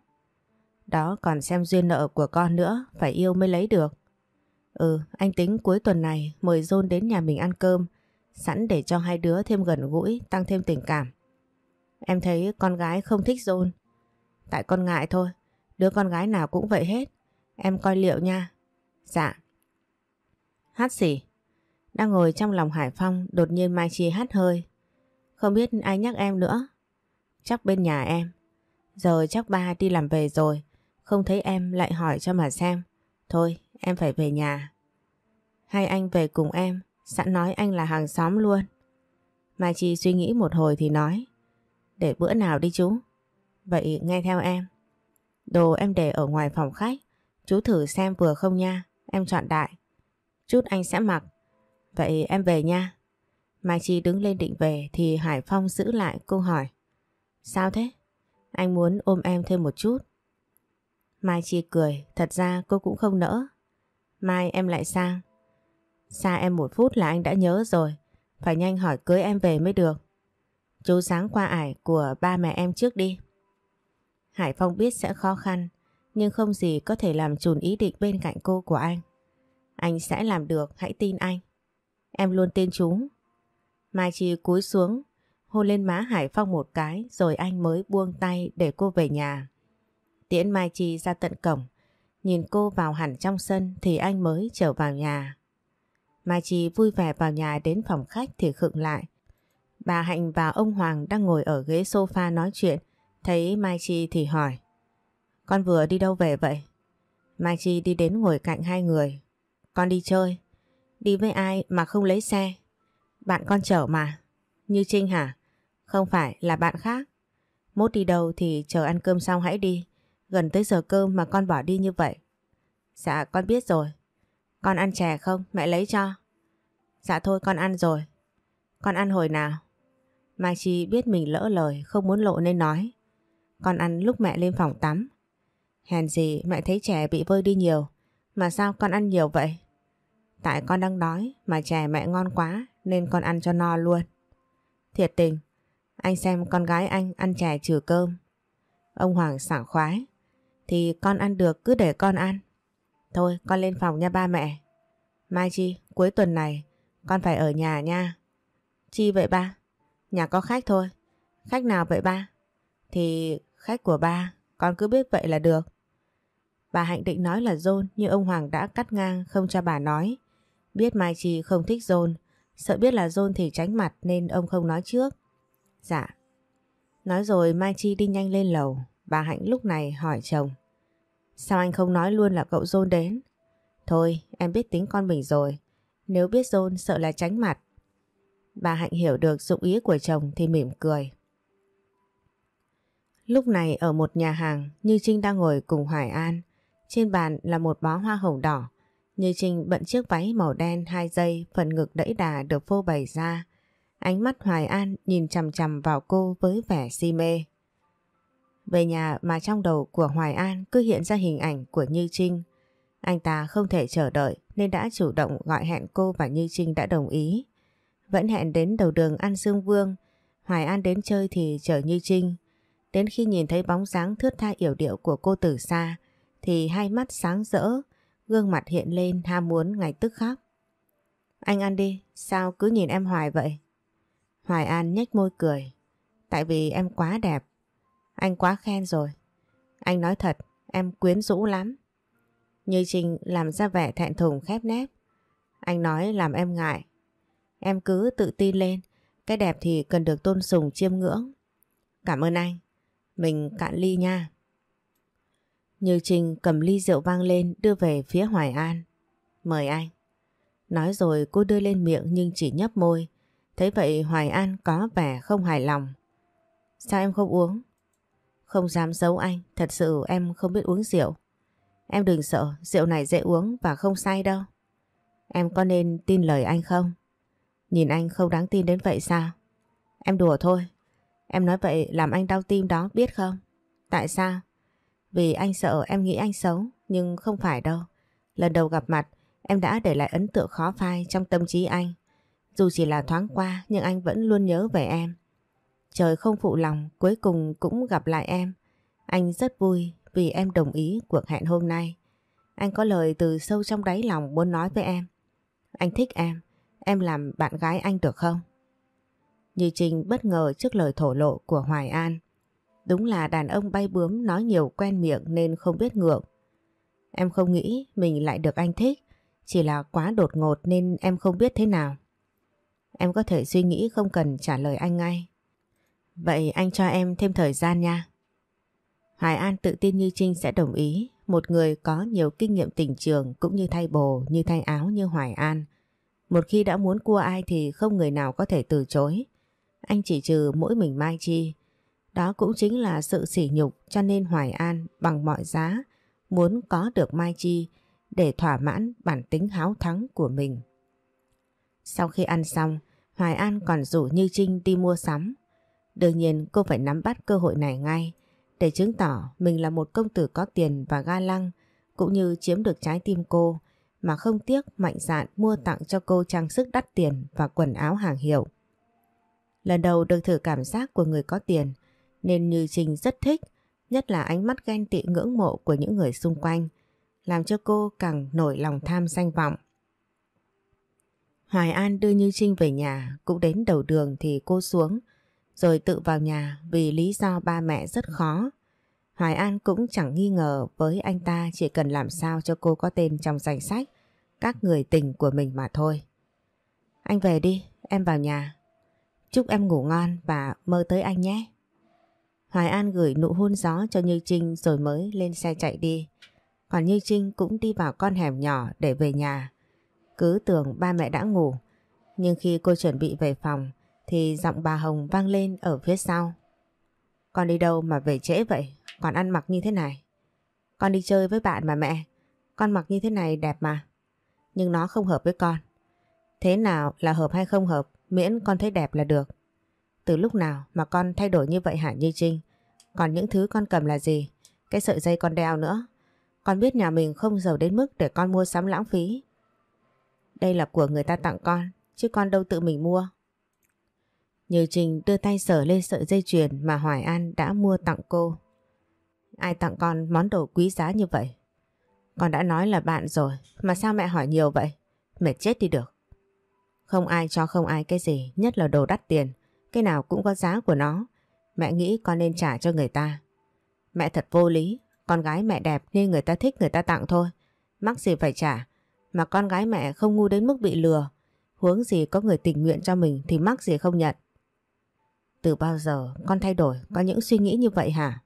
Đó còn xem duyên nợ của con nữa, phải yêu mới lấy được. Ừ, anh tính cuối tuần này mời John đến nhà mình ăn cơm, sẵn để cho hai đứa thêm gần gũi, tăng thêm tình cảm. Em thấy con gái không thích John. Tại con ngại thôi, đứa con gái nào cũng vậy hết. Em coi liệu nha. Dạ. Hát gì? Đang ngồi trong lòng Hải Phong, đột nhiên Mai Chi hát hơi. Không biết ai nhắc em nữa. Chắc bên nhà em. Giờ chắc ba đi làm về rồi, không thấy em lại hỏi cho mà xem. Thôi, em phải về nhà. Hay anh về cùng em, sẵn nói anh là hàng xóm luôn. Mai Chi suy nghĩ một hồi thì nói. Để bữa nào đi chú. Vậy nghe theo em. Đồ em để ở ngoài phòng khách. Chú thử xem vừa không nha. Em chọn đại. Chút anh sẽ mặc. Vậy em về nha. Mai Chi đứng lên định về thì Hải Phong giữ lại cô hỏi. Sao thế? Anh muốn ôm em thêm một chút. Mai Chi cười, thật ra cô cũng không nỡ. Mai em lại sang. Xa em một phút là anh đã nhớ rồi, phải nhanh hỏi cưới em về mới được. Chú sáng qua ải của ba mẹ em trước đi. Hải Phong biết sẽ khó khăn, nhưng không gì có thể làm chùn ý định bên cạnh cô của anh. Anh sẽ làm được, hãy tin anh. Em luôn tin chú. Mai Chi cúi xuống, hôn lên má Hải Phong một cái rồi anh mới buông tay để cô về nhà. Tiễn Mai Chi ra tận cổng, nhìn cô vào hẳn trong sân thì anh mới trở vào nhà. Mai Chi vui vẻ vào nhà đến phòng khách thì khựng lại. Bà Hạnh và ông Hoàng đang ngồi ở ghế sofa nói chuyện, thấy Mai Chi thì hỏi. Con vừa đi đâu về vậy? Mai Chi đi đến ngồi cạnh hai người. Con đi chơi. Đi với ai mà không lấy xe? Bạn con chở mà. Như Trinh hả? Không phải là bạn khác. Mốt đi đâu thì chờ ăn cơm xong hãy đi. Gần tới giờ cơm mà con bỏ đi như vậy. Dạ con biết rồi. Con ăn chè không? Mẹ lấy cho. Dạ thôi con ăn rồi. Con ăn hồi nào? Mai Chi biết mình lỡ lời không muốn lộ nên nói. Con ăn lúc mẹ lên phòng tắm. Hèn gì mẹ thấy chè bị vơi đi nhiều. Mà sao con ăn nhiều vậy? Tại con đang đói mà chè mẹ ngon quá nên con ăn cho no luôn. Thiệt tình, anh xem con gái anh ăn chè trừ cơm. Ông Hoàng sảng khoái. Thì con ăn được cứ để con ăn. Thôi con lên phòng nha ba mẹ. Mai Chi, cuối tuần này con phải ở nhà nha. Chi vậy ba? Nhà có khách thôi. Khách nào vậy ba? Thì khách của ba, con cứ biết vậy là được. Bà Hạnh định nói là John nhưng ông Hoàng đã cắt ngang không cho bà nói. Biết Mai Chi không thích John, sợ biết là John thì tránh mặt nên ông không nói trước. Dạ. Nói rồi Mai Chi đi nhanh lên lầu, bà Hạnh lúc này hỏi chồng. Sao anh không nói luôn là cậu John đến? Thôi em biết tính con mình rồi, nếu biết John sợ là tránh mặt. Bà Hạnh hiểu được dụng ý của chồng thì mỉm cười. Lúc này ở một nhà hàng Như Trinh đang ngồi cùng Hoài An. Trên bàn là một bó hoa hồng đỏ. Như Trinh bận chiếc váy màu đen hai dây phần ngực đẫy đà được phô bày ra. Ánh mắt Hoài An nhìn chằm chằm vào cô với vẻ si mê. Về nhà mà trong đầu của Hoài An cứ hiện ra hình ảnh của Như Trinh. Anh ta không thể chờ đợi nên đã chủ động gọi hẹn cô và Như Trinh đã đồng ý. Vẫn hẹn đến đầu đường ăn Dương Vương. Hoài An đến chơi thì chờ Như Trinh. Đến khi nhìn thấy bóng dáng thướt tha yểu điệu của cô từ xa thì hai mắt sáng rỡ, gương mặt hiện lên ham muốn ngày tức khắc. Anh ăn đi, sao cứ nhìn em hoài vậy? Hoài An nhếch môi cười. Tại vì em quá đẹp. Anh quá khen rồi. Anh nói thật, em quyến rũ lắm. Như Trinh làm ra vẻ thẹn thùng khép nép. Anh nói làm em ngại. Em cứ tự tin lên, cái đẹp thì cần được tôn sùng chiêm ngưỡng. Cảm ơn anh. Mình cạn ly nha. Như Trinh cầm ly rượu vang lên đưa về phía Hoài An. Mời anh. Nói rồi cô đưa lên miệng nhưng chỉ nhấp môi. Thấy vậy Hoài An có vẻ không hài lòng. Sao em không uống? Không dám giấu anh, thật sự em không biết uống rượu. Em đừng sợ, rượu này dễ uống và không say đâu. Em có nên tin lời anh không? Nhìn anh không đáng tin đến vậy sao? Em đùa thôi. Em nói vậy làm anh đau tim đó biết không? Tại sao? Vì anh sợ em nghĩ anh xấu, nhưng không phải đâu. Lần đầu gặp mặt, em đã để lại ấn tượng khó phai trong tâm trí anh. Dù chỉ là thoáng qua nhưng anh vẫn luôn nhớ về em. Trời không phụ lòng, cuối cùng cũng gặp lại em. Anh rất vui vì em đồng ý cuộc hẹn hôm nay. Anh có lời từ sâu trong đáy lòng muốn nói với em. Anh thích em, em làm bạn gái anh được không? Như Trinh bất ngờ trước lời thổ lộ của Hoài An. Đúng là đàn ông bay bướm nói nhiều quen miệng nên không biết ngượng. Em không nghĩ mình lại được anh thích, chỉ là quá đột ngột nên em không biết thế nào. Em có thể suy nghĩ không cần trả lời anh ngay. Vậy anh cho em thêm thời gian nha. Hoài An tự tin như Trinh sẽ đồng ý. Một người có nhiều kinh nghiệm tình trường cũng như thay bồ, như thay áo như Hoài An. Một khi đã muốn cua ai thì không người nào có thể từ chối. Anh chỉ trừ mỗi mình Mai Chi. Đó cũng chính là sự sỉ nhục cho nên Hoài An bằng mọi giá muốn có được Mai Chi để thỏa mãn bản tính háo thắng của mình. Sau khi ăn xong, Hoài An còn rủ Như Trinh đi mua sắm. Đương nhiên cô phải nắm bắt cơ hội này ngay để chứng tỏ mình là một công tử có tiền và ga lăng cũng như chiếm được trái tim cô mà không tiếc mạnh dạn mua tặng cho cô trang sức đắt tiền và quần áo hàng hiệu. Lần đầu được thử cảm giác của người có tiền nên Như Trinh rất thích, nhất là ánh mắt ghen tị ngưỡng mộ của những người xung quanh, làm cho cô càng nổi lòng tham danh vọng. Hoài An đưa Như Trinh về nhà, cũng đến đầu đường thì cô xuống, rồi tự vào nhà vì lý do ba mẹ rất khó. Hoài An cũng chẳng nghi ngờ với anh ta chỉ cần làm sao cho cô có tên trong danh sách các người tình của mình mà thôi. Anh về đi, em vào nhà. Chúc em ngủ ngon và mơ tới anh nhé. Hoài An gửi nụ hôn gió cho Như Trinh rồi mới lên xe chạy đi. Còn Như Trinh cũng đi vào con hẻm nhỏ để về nhà. Cứ tưởng ba mẹ đã ngủ. Nhưng khi cô chuẩn bị về phòng thì giọng bà Hồng vang lên ở phía sau. Con đi đâu mà về trễ vậy? Còn ăn mặc như thế này? Con đi chơi với bạn mà mẹ. Con mặc như thế này đẹp mà. Nhưng nó không hợp với con. Thế nào là hợp hay không hợp miễn con thấy đẹp là được. Từ lúc nào mà con thay đổi như vậy hả Như Trinh? Còn những thứ con cầm là gì? Cái sợi dây con đeo nữa. Con biết nhà mình không giàu đến mức để con mua sắm lãng phí. đây là của người ta tặng con, chứ con đâu tự mình mua. Như trình đưa tay sờ lên sợi dây chuyền mà Hoài An đã mua tặng cô. Ai tặng con món đồ quý giá như vậy? Con đã nói là bạn rồi, mà sao mẹ hỏi nhiều vậy? Mệt chết đi được. Không ai cho không ai cái gì, nhất là đồ đắt tiền. Cái nào cũng có giá của nó. Mẹ nghĩ con nên trả cho người ta. Mẹ thật vô lý, con gái mẹ đẹp nên người ta thích người ta tặng thôi. Mắc gì phải trả. Mà con gái mẹ không ngu đến mức bị lừa. Huống gì có người tình nguyện cho mình thì mắc gì không nhận. Từ bao giờ con thay đổi có những suy nghĩ như vậy hả?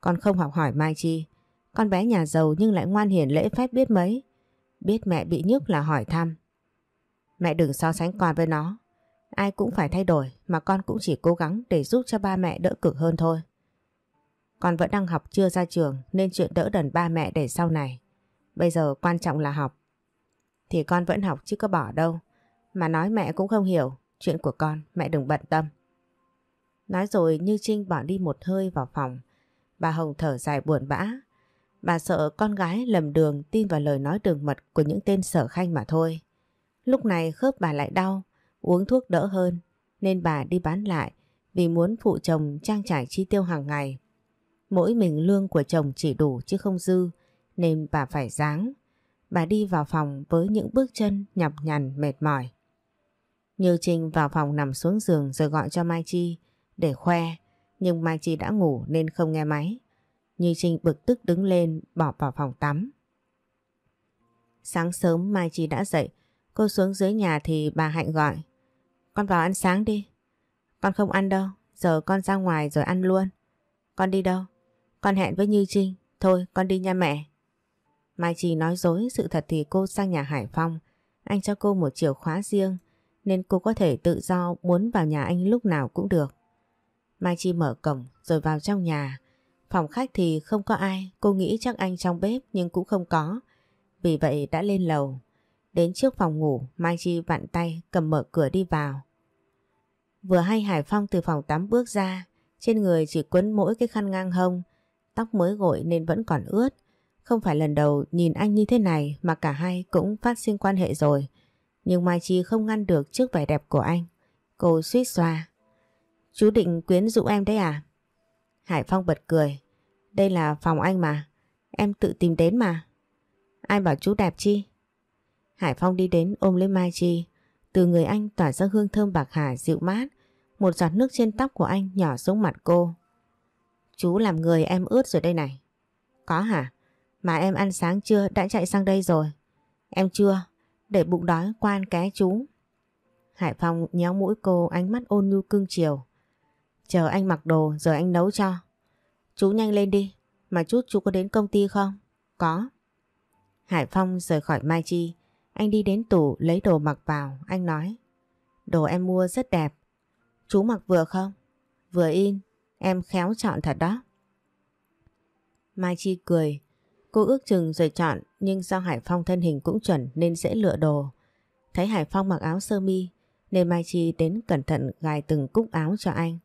Con không học hỏi Mai Chi. Con bé nhà giàu nhưng lại ngoan hiền, lễ phép biết mấy. Biết mẹ bị nhức là hỏi thăm. Mẹ đừng so sánh con với nó. Ai cũng phải thay đổi, mà con cũng chỉ cố gắng để giúp cho ba mẹ đỡ cực hơn thôi. Con vẫn đang học chưa ra trường, nên chuyện đỡ đần ba mẹ để sau này. Bây giờ quan trọng là học. Thì con vẫn học chứ có bỏ đâu. Mà nói mẹ cũng không hiểu. Chuyện của con mẹ đừng bận tâm. Nói rồi Như Trinh bỏ đi một hơi vào phòng. Bà Hồng thở dài buồn bã. Bà sợ con gái lầm đường tin vào lời nói đường mật của những tên sở khanh mà thôi. Lúc này khớp bà lại đau, uống thuốc đỡ hơn nên bà đi bán lại vì muốn phụ chồng trang trải chi tiêu hàng ngày. Mỗi mình lương của chồng chỉ đủ chứ không dư nên bà phải dáng. Bà đi vào phòng với những bước chân nhọc nhằn mệt mỏi. Như Trinh vào phòng nằm xuống giường rồi gọi cho Mai Chi để khoe nhưng Mai Chi đã ngủ nên không nghe máy. Như Trinh bực tức đứng lên bỏ vào phòng tắm. Sáng sớm Mai Chi đã dậy Cô xuống dưới nhà thì bà Hạnh gọi. Con vào ăn sáng đi. Con không ăn đâu, giờ con ra ngoài rồi ăn luôn. Con đi đâu? Con hẹn với Như Trinh. Thôi con đi nha mẹ. Mai Chi nói dối sự thật thì cô sang nhà Hải Phong. Anh cho cô một chìa khóa riêng nên cô có thể tự do muốn vào nhà anh lúc nào cũng được. Mai Chi mở cổng rồi vào trong nhà. Phòng khách thì không có ai, cô nghĩ chắc anh trong bếp nhưng cũng không có. Vì vậy đã lên lầu Đến trước phòng ngủ, Mai Chi vặn tay cầm mở cửa đi vào. Vừa hay Hải Phong từ phòng tắm bước ra, trên người chỉ quấn mỗi cái khăn ngang hông, tóc mới gội nên vẫn còn ướt. Không phải lần đầu nhìn anh như thế này mà cả hai cũng phát sinh quan hệ rồi. Nhưng Mai Chi không ngăn được trước vẻ đẹp của anh. Cô suýt xoa. Chú định quyến rũ em đấy à? Hải Phong bật cười. Đây là phòng anh mà. Em tự tìm đến mà. Ai bảo chú đẹp chi? Hải Phong đi đến ôm lấy Mai Chi. Từ người anh tỏa ra hương thơm bạc hà, dịu mát. Một giọt nước trên tóc của anh nhỏ xuống mặt cô. Chú làm người em ướt rồi đây này. Có hả? Mà em ăn sáng chưa đã chạy sang đây rồi. Em chưa. Để bụng đói, quan ké chú. Hải Phong nhéo mũi cô, ánh mắt ôn nhu cưng chiều. Chờ anh mặc đồ rồi anh nấu cho. Chú nhanh lên đi. Mà chút chú có đến công ty không? Có. Hải Phong rời khỏi Mai Chi. Anh đi đến tủ lấy đồ mặc vào, anh nói. Đồ em mua rất đẹp. Chú mặc vừa không? Vừa in, em khéo chọn thật đó. Mai Chi cười, cô ước chừng rồi chọn nhưng do Hải Phong thân hình cũng chuẩn nên dễ lựa đồ. Thấy Hải Phong mặc áo sơ mi nên Mai Chi đến cẩn thận gài từng cúc áo cho anh.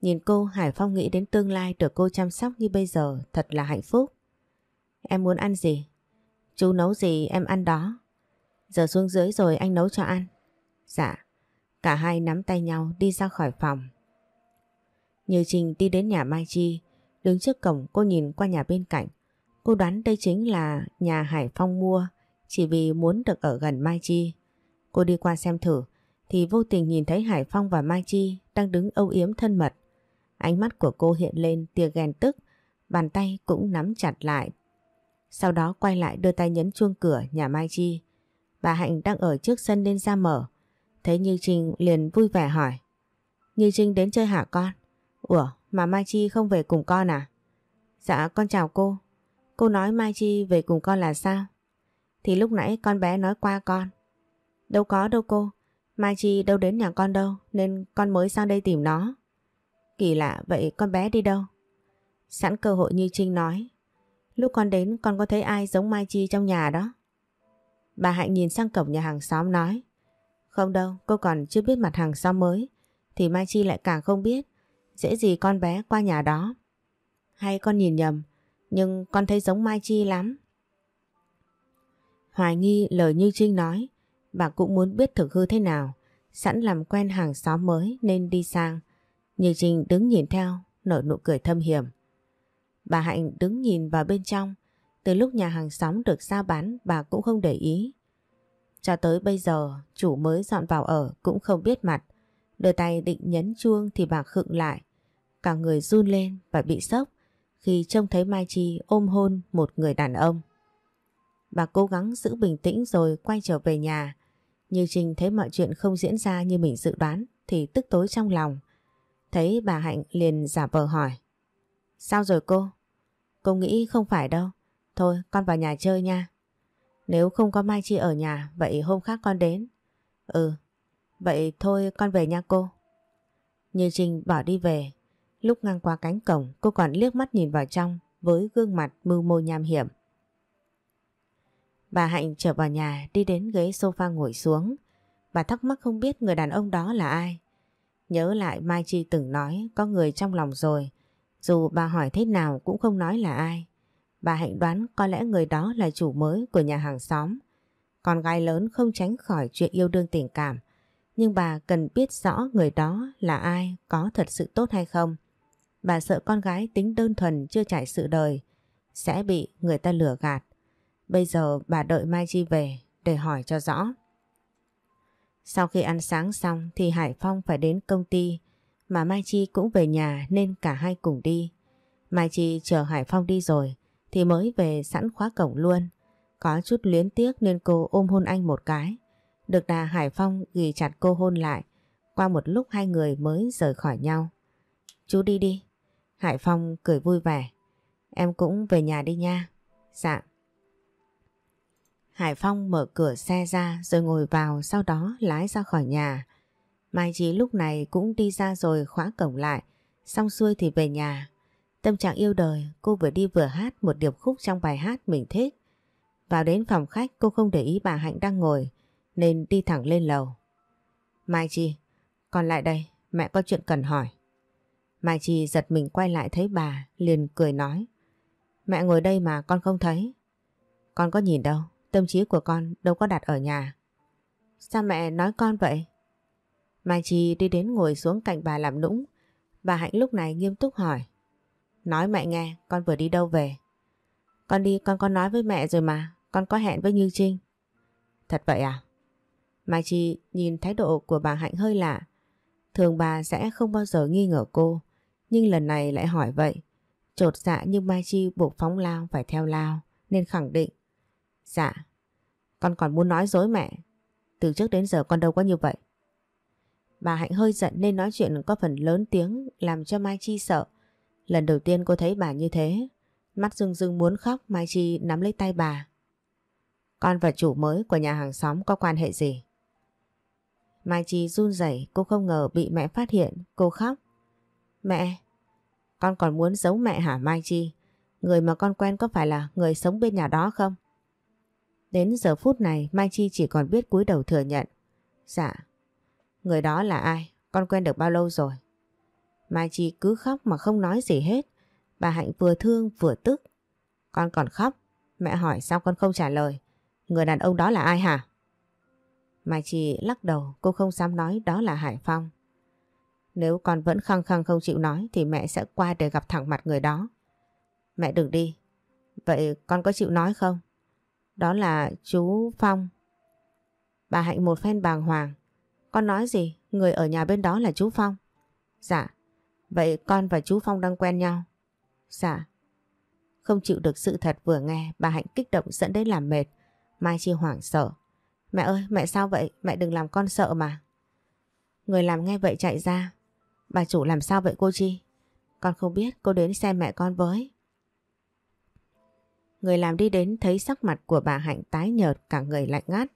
Nhìn cô, Hải Phong nghĩ đến tương lai được cô chăm sóc như bây giờ thật là hạnh phúc. Em muốn ăn gì? Chú nấu gì em ăn đó. Giờ xuống dưới rồi anh nấu cho ăn. Dạ. Cả hai nắm tay nhau đi ra khỏi phòng. Như Trình đi đến nhà Mai Chi. Đứng trước cổng, cô nhìn qua nhà bên cạnh. Cô đoán đây chính là nhà Hải Phong mua, chỉ vì muốn được ở gần Mai Chi. Cô đi qua xem thử, thì vô tình nhìn thấy Hải Phong và Mai Chi đang đứng âu yếm thân mật. Ánh mắt của cô hiện lên tia ghen tức, bàn tay cũng nắm chặt lại. Sau đó quay lại đưa tay nhấn chuông cửa nhà Mai Chi. Bà Hạnh đang ở trước sân nên ra mở. Thấy Như Trinh liền vui vẻ hỏi. Như Trinh đến chơi hả con? Ủa mà Mai Chi không về cùng con à? Dạ con chào cô. Cô nói Mai Chi về cùng con là sao? Thì lúc nãy con bé nói qua con. Đâu có đâu cô. Mai Chi đâu đến nhà con đâu nên con mới sang đây tìm nó. Kỳ lạ vậy con bé đi đâu? Sẵn cơ hội như Trinh nói. Lúc con đến con có thấy ai giống Mai Chi trong nhà đó. Bà Hạnh nhìn sang cổng nhà hàng xóm nói Không đâu, cô còn chưa biết mặt hàng xóm mới Thì Mai Chi lại càng không biết Dễ gì con bé qua nhà đó Hay con nhìn nhầm Nhưng con thấy giống Mai Chi lắm Hoài nghi lời Như Trinh nói Bà cũng muốn biết thực hư thế nào, sẵn làm quen hàng xóm mới nên đi sang. Như Trinh đứng nhìn theo, nở nụ cười thâm hiểm. Bà Hạnh đứng nhìn vào bên trong, từ lúc nhà hàng xóm được giao bán bà cũng không để ý. Cho tới bây giờ chủ mới dọn vào ở cũng không biết mặt. Đưa tay định nhấn chuông thì bà khựng lại. Cả người run lên và bị sốc khi trông thấy Mai Chi ôm hôn một người đàn ông. Bà cố gắng giữ bình tĩnh rồi quay trở về nhà. Như Trinh thấy mọi chuyện không diễn ra như mình dự đoán thì tức tối trong lòng. Thấy bà Hạnh liền giả vờ hỏi. Sao rồi cô? Cô nghĩ không phải đâu. Thôi con vào nhà chơi nha. Nếu không có Mai Chi ở nhà vậy hôm khác con đến. Ừ, vậy thôi con về nha cô. Như Trinh bỏ đi về. Lúc ngang qua cánh cổng cô còn liếc mắt nhìn vào trong với gương mặt mưu mô nham hiểm. Bà Hạnh trở vào nhà đi đến ghế sofa ngồi xuống. Bà thắc mắc không biết người đàn ông đó là ai. Nhớ lại Mai Chi từng nói có người trong lòng rồi. Dù bà hỏi thế nào cũng không nói là ai. Bà Hạnh đoán có lẽ người đó là chủ mới của nhà hàng xóm. Con gái lớn không tránh khỏi chuyện yêu đương tình cảm. Nhưng bà cần biết rõ người đó là ai, có thật sự tốt hay không. Bà sợ con gái tính đơn thuần chưa trải sự đời, sẽ bị người ta lừa gạt. Bây giờ bà đợi Mai Chi về để hỏi cho rõ. Sau khi ăn sáng xong thì Hải Phong phải đến công ty, mà Mai Chi cũng về nhà nên cả hai cùng đi. Mai Chi chờ Hải Phong đi rồi thì mới về sẵn khóa cổng luôn. Có chút luyến tiếc nên cô ôm hôn anh một cái. Được đà Hải Phong ghi chặt cô hôn lại. Qua một lúc hai người mới rời khỏi nhau. Chú đi đi. Hải Phong cười vui vẻ. Em cũng về nhà đi nha. Dạ. Hải Phong mở cửa xe ra rồi ngồi vào sau đó lái ra khỏi nhà. Mai Chí lúc này cũng đi ra rồi khóa cổng lại. Xong xuôi thì về nhà. Tâm trạng yêu đời, cô vừa đi vừa hát một điệp khúc trong bài hát mình thích. Vào đến phòng khách cô không để ý bà Hạnh đang ngồi, nên đi thẳng lên lầu. Mai Chi, con lại đây, mẹ có chuyện cần hỏi. Mai Chi giật mình quay lại thấy bà, liền cười nói. Mẹ ngồi đây mà con không thấy. Con có nhìn đâu, tâm trí của con đâu có đặt ở nhà. Sao mẹ nói con vậy? Mai Chi đi đến ngồi xuống cạnh bà làm nũng. Bà Hạnh lúc này nghiêm túc hỏi. Nói mẹ nghe, con vừa đi đâu về? Con đi con có nói với mẹ rồi mà, con có hẹn với Như Trinh. Thật vậy à? Mai Chi nhìn thái độ của bà Hạnh hơi lạ. Thường bà sẽ không bao giờ nghi ngờ cô, nhưng lần này lại hỏi vậy. Chột dạ nhưng Mai Chi buộc phóng lao phải theo lao, nên khẳng định. Dạ, con còn muốn nói dối mẹ. Từ trước đến giờ con đâu có như vậy. Bà Hạnh hơi giận nên nói chuyện có phần lớn tiếng làm cho Mai Chi sợ. Lần đầu tiên cô thấy bà như thế, mắt rưng rưng muốn khóc Mai Chi nắm lấy tay bà. Con và chủ mới của nhà hàng xóm có quan hệ gì? Mai Chi run rẩy cô không ngờ bị mẹ phát hiện, cô khóc. Mẹ, con còn muốn giấu mẹ hả Mai Chi? Người mà con quen có phải là người sống bên nhà đó không? Đến giờ phút này Mai Chi chỉ còn biết cúi đầu thừa nhận. Dạ, người đó là ai? Con quen được bao lâu rồi? Mai Chi cứ khóc mà không nói gì hết. Bà Hạnh vừa thương vừa tức. Con còn khóc. Mẹ hỏi sao con không trả lời. Người đàn ông đó là ai hả? Mai Chi lắc đầu cô không dám nói đó là Hải Phong. Nếu con vẫn khăng khăng không chịu nói thì mẹ sẽ qua để gặp thẳng mặt người đó. Mẹ đừng đi. Vậy con có chịu nói không? Đó là chú Phong. Bà Hạnh một phen bàng hoàng. Con nói gì? Người ở nhà bên đó là chú Phong. Dạ. Vậy con và chú Phong đang quen nhau? Dạ. Không chịu được sự thật vừa nghe, bà Hạnh kích động dẫn đến làm mệt. Mai Chi hoảng sợ. Mẹ ơi, mẹ sao vậy? Mẹ đừng làm con sợ mà. Người làm nghe vậy chạy ra. Bà chủ làm sao vậy cô Chi? Con không biết, cô đến xem mẹ con với. Người làm đi đến thấy sắc mặt của bà Hạnh tái nhợt cả người lạnh ngắt.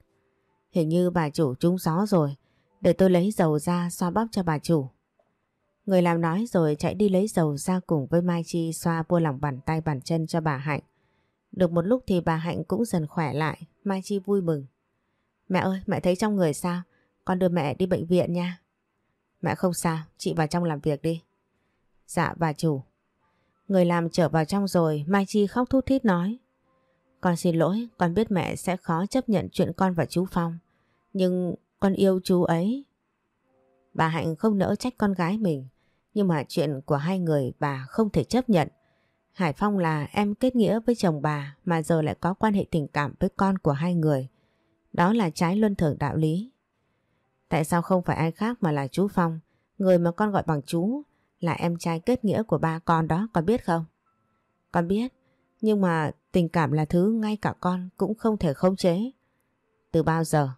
Hình như bà chủ trúng gió rồi. Để tôi lấy dầu ra xoa bóp cho bà chủ. Người làm nói rồi chạy đi lấy dầu ra cùng với Mai Chi xoa bua lòng bàn tay bàn chân cho bà Hạnh. Được một lúc thì bà Hạnh cũng dần khỏe lại, Mai Chi vui mừng. Mẹ ơi, mẹ thấy trong người sao? Con đưa mẹ đi bệnh viện nha. Mẹ không sao, chị vào trong làm việc đi. Dạ bà chủ. Người làm trở vào trong rồi, Mai Chi khóc thút thít nói. Con xin lỗi, con biết mẹ sẽ khó chấp nhận chuyện con và chú Phong. Nhưng con yêu chú ấy. Bà Hạnh không nỡ trách con gái mình. Nhưng mà chuyện của hai người bà không thể chấp nhận. Hải Phong là em kết nghĩa với chồng bà mà giờ lại có quan hệ tình cảm với con của hai người. Đó là trái luân thường đạo lý. Tại sao không phải ai khác mà là chú Phong, người mà con gọi bằng chú, là em trai kết nghĩa của ba con đó, con biết không? Con biết, nhưng mà tình cảm là thứ ngay cả con cũng không thể khống chế. Từ bao giờ?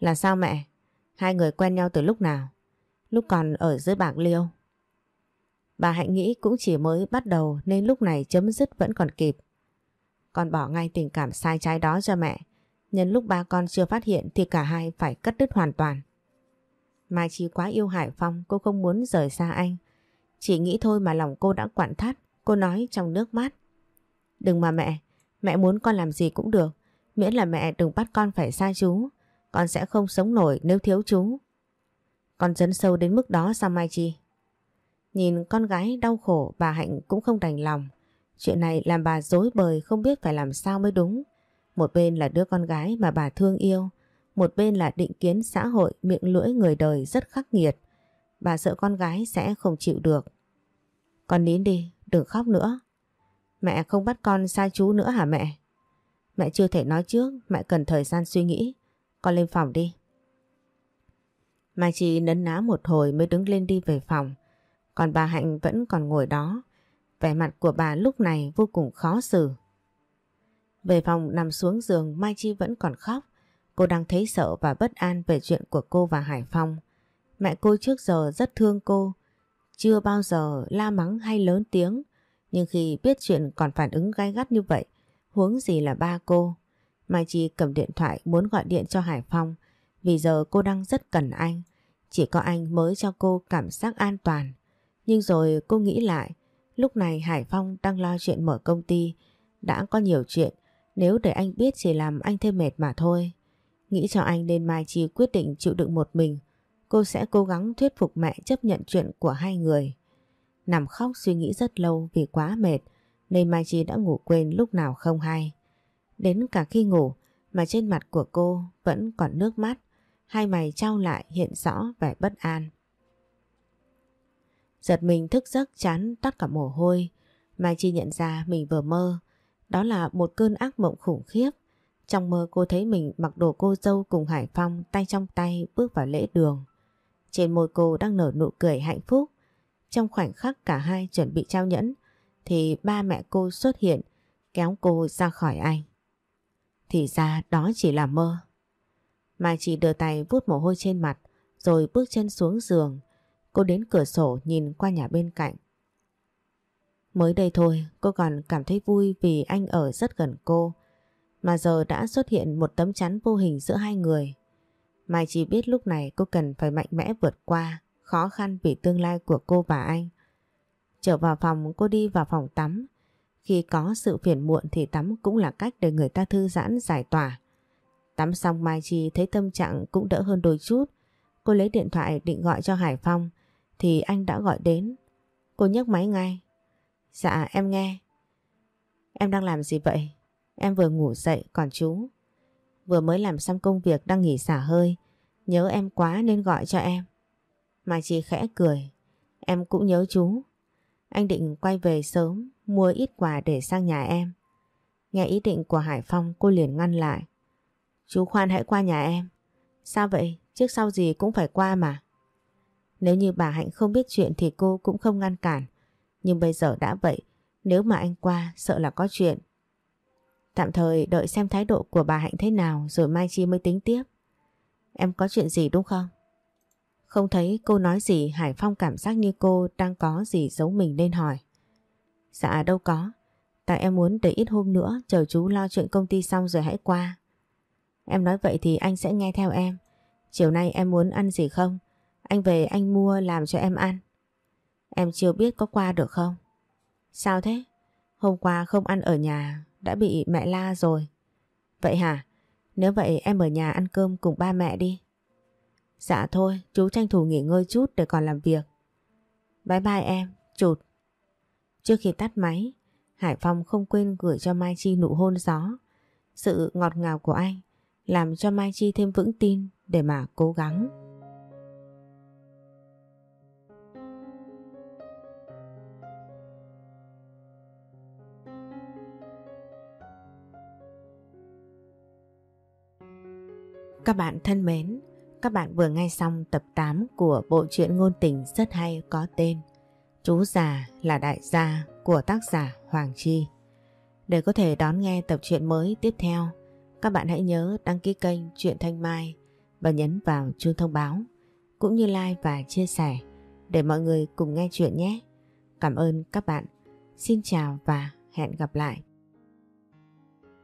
Là sao mẹ? Hai người quen nhau từ lúc nào? Lúc còn ở dưới bạc liêu. Bà hãy nghĩ cũng chỉ mới bắt đầu nên lúc này chấm dứt vẫn còn kịp. Con bỏ ngay tình cảm sai trái đó cho mẹ. Nhân lúc ba con chưa phát hiện thì cả hai phải cắt đứt hoàn toàn. Mai Chi quá yêu Hải Phong cô không muốn rời xa anh. Chỉ nghĩ thôi mà lòng cô đã quặn thắt. Cô nói trong nước mắt. Đừng mà mẹ, mẹ muốn con làm gì cũng được. Miễn là mẹ đừng bắt con phải xa chú. Con sẽ không sống nổi nếu thiếu chú. Con dấn sâu đến mức đó sao Mai Chi? Nhìn con gái đau khổ bà Hạnh cũng không đành lòng. Chuyện này làm bà dối bời không biết phải làm sao mới đúng. Một bên là đứa con gái mà bà thương yêu, một bên là định kiến xã hội miệng lưỡi người đời rất khắc nghiệt. Bà sợ con gái sẽ không chịu được. Con nín đi, đừng khóc nữa. Mẹ không bắt con sai chú nữa hả mẹ? Mẹ chưa thể nói trước, mẹ cần thời gian suy nghĩ. Con lên phòng đi. Mai Chi nấn ná một hồi mới đứng lên đi về phòng. Còn bà Hạnh vẫn còn ngồi đó. Vẻ mặt của bà lúc này vô cùng khó xử. Về phòng nằm xuống giường Mai Chi vẫn còn khóc. Cô đang thấy sợ và bất an về chuyện của cô và Hải Phong. Mẹ cô trước giờ rất thương cô. Chưa bao giờ la mắng hay lớn tiếng. Nhưng khi biết chuyện còn phản ứng gai gắt như vậy, huống gì là ba cô. Mai Chi cầm điện thoại muốn gọi điện cho Hải Phong vì giờ cô đang rất cần anh. Chỉ có anh mới cho cô cảm giác an toàn. Nhưng rồi cô nghĩ lại, lúc này Hải Phong đang lo chuyện mở công ty, đã có nhiều chuyện, nếu để anh biết chỉ làm anh thêm mệt mà thôi. Nghĩ cho anh nên Mai Chi quyết định chịu đựng một mình, cô sẽ cố gắng thuyết phục mẹ chấp nhận chuyện của hai người. Nằm khóc suy nghĩ rất lâu vì quá mệt, nên Mai Chi đã ngủ quên lúc nào không hay. Đến cả khi ngủ mà trên mặt của cô vẫn còn nước mắt, hai mày trao lại hiện rõ vẻ bất an. Giật mình thức giấc chán tắt cả mồ hôi. Mai Chi nhận ra mình vừa mơ. Đó là một cơn ác mộng khủng khiếp. Trong mơ cô thấy mình mặc đồ cô dâu cùng Hải Phong tay trong tay bước vào lễ đường. Trên môi cô đang nở nụ cười hạnh phúc. Trong khoảnh khắc cả hai chuẩn bị trao nhẫn, thì ba mẹ cô xuất hiện, kéo cô ra khỏi anh. Thì ra đó chỉ là mơ. Mai chỉ đưa tay vuốt mồ hôi trên mặt, rồi bước chân xuống giường Cô đến cửa sổ nhìn qua nhà bên cạnh. Mới đây thôi, cô còn cảm thấy vui vì anh ở rất gần cô. Mà giờ đã xuất hiện một tấm chắn vô hình giữa hai người. Mai chỉ biết lúc này cô cần phải mạnh mẽ vượt qua khó khăn vì tương lai của cô và anh. Trở vào phòng, cô đi vào phòng tắm. Khi có sự phiền muộn thì tắm cũng là cách để người ta thư giãn, giải tỏa. Tắm xong, Mai Chi thấy tâm trạng cũng đỡ hơn đôi chút. Cô lấy điện thoại định gọi cho Hải Phong, thì anh đã gọi đến. Cô nhấc máy ngay. Dạ em nghe. Em đang làm gì vậy? Em vừa ngủ dậy, còn chú. Vừa mới làm xong công việc đang nghỉ xả hơi. Nhớ em quá nên gọi cho em. mà chị khẽ cười. Em cũng nhớ chú. Anh định quay về sớm mua ít quà để sang nhà em. Nghe ý định của Hải Phong cô liền ngăn lại. Chú khoan hãy qua nhà em. Sao vậy? Trước sau gì cũng phải qua mà. Nếu như bà Hạnh không biết chuyện thì cô cũng không ngăn cản. Nhưng bây giờ đã vậy, nếu mà anh qua sợ là có chuyện. Tạm thời đợi xem thái độ của bà Hạnh thế nào rồi Mai Chi mới tính tiếp. Em có chuyện gì đúng không? Không thấy cô nói gì Hải Phong cảm giác như cô đang có gì giấu mình nên hỏi. Dạ đâu có. Tại em muốn để ít hôm nữa chờ chú lo chuyện công ty xong rồi hãy qua. Em nói vậy thì anh sẽ nghe theo em. Chiều nay em muốn ăn gì không? Anh về anh mua làm cho em ăn. Em chưa biết có qua được không? Sao thế? Hôm qua không ăn ở nhà, đã bị mẹ la rồi. Vậy hả? Nếu vậy em ở nhà ăn cơm cùng ba mẹ đi. Dạ thôi, chú tranh thủ nghỉ ngơi chút để còn làm việc. Bye bye em, chụt. Trước khi tắt máy, Hải Phong không quên gửi cho Mai Chi nụ hôn gió. Sự ngọt ngào của anh làm cho Mai Chi thêm vững tin để mà cố gắng. Các bạn thân mến, các bạn vừa nghe xong tập 8 của bộ truyện ngôn tình rất hay có tên Chú già là đại gia của tác giả Hoàng Chi. Để có thể đón nghe tập truyện mới tiếp theo, các bạn hãy nhớ đăng ký kênh Truyện Thanh Mai và nhấn vào chuông thông báo cũng như like và chia sẻ để mọi người cùng nghe chuyện nhé. Cảm ơn các bạn. Xin chào và hẹn gặp lại.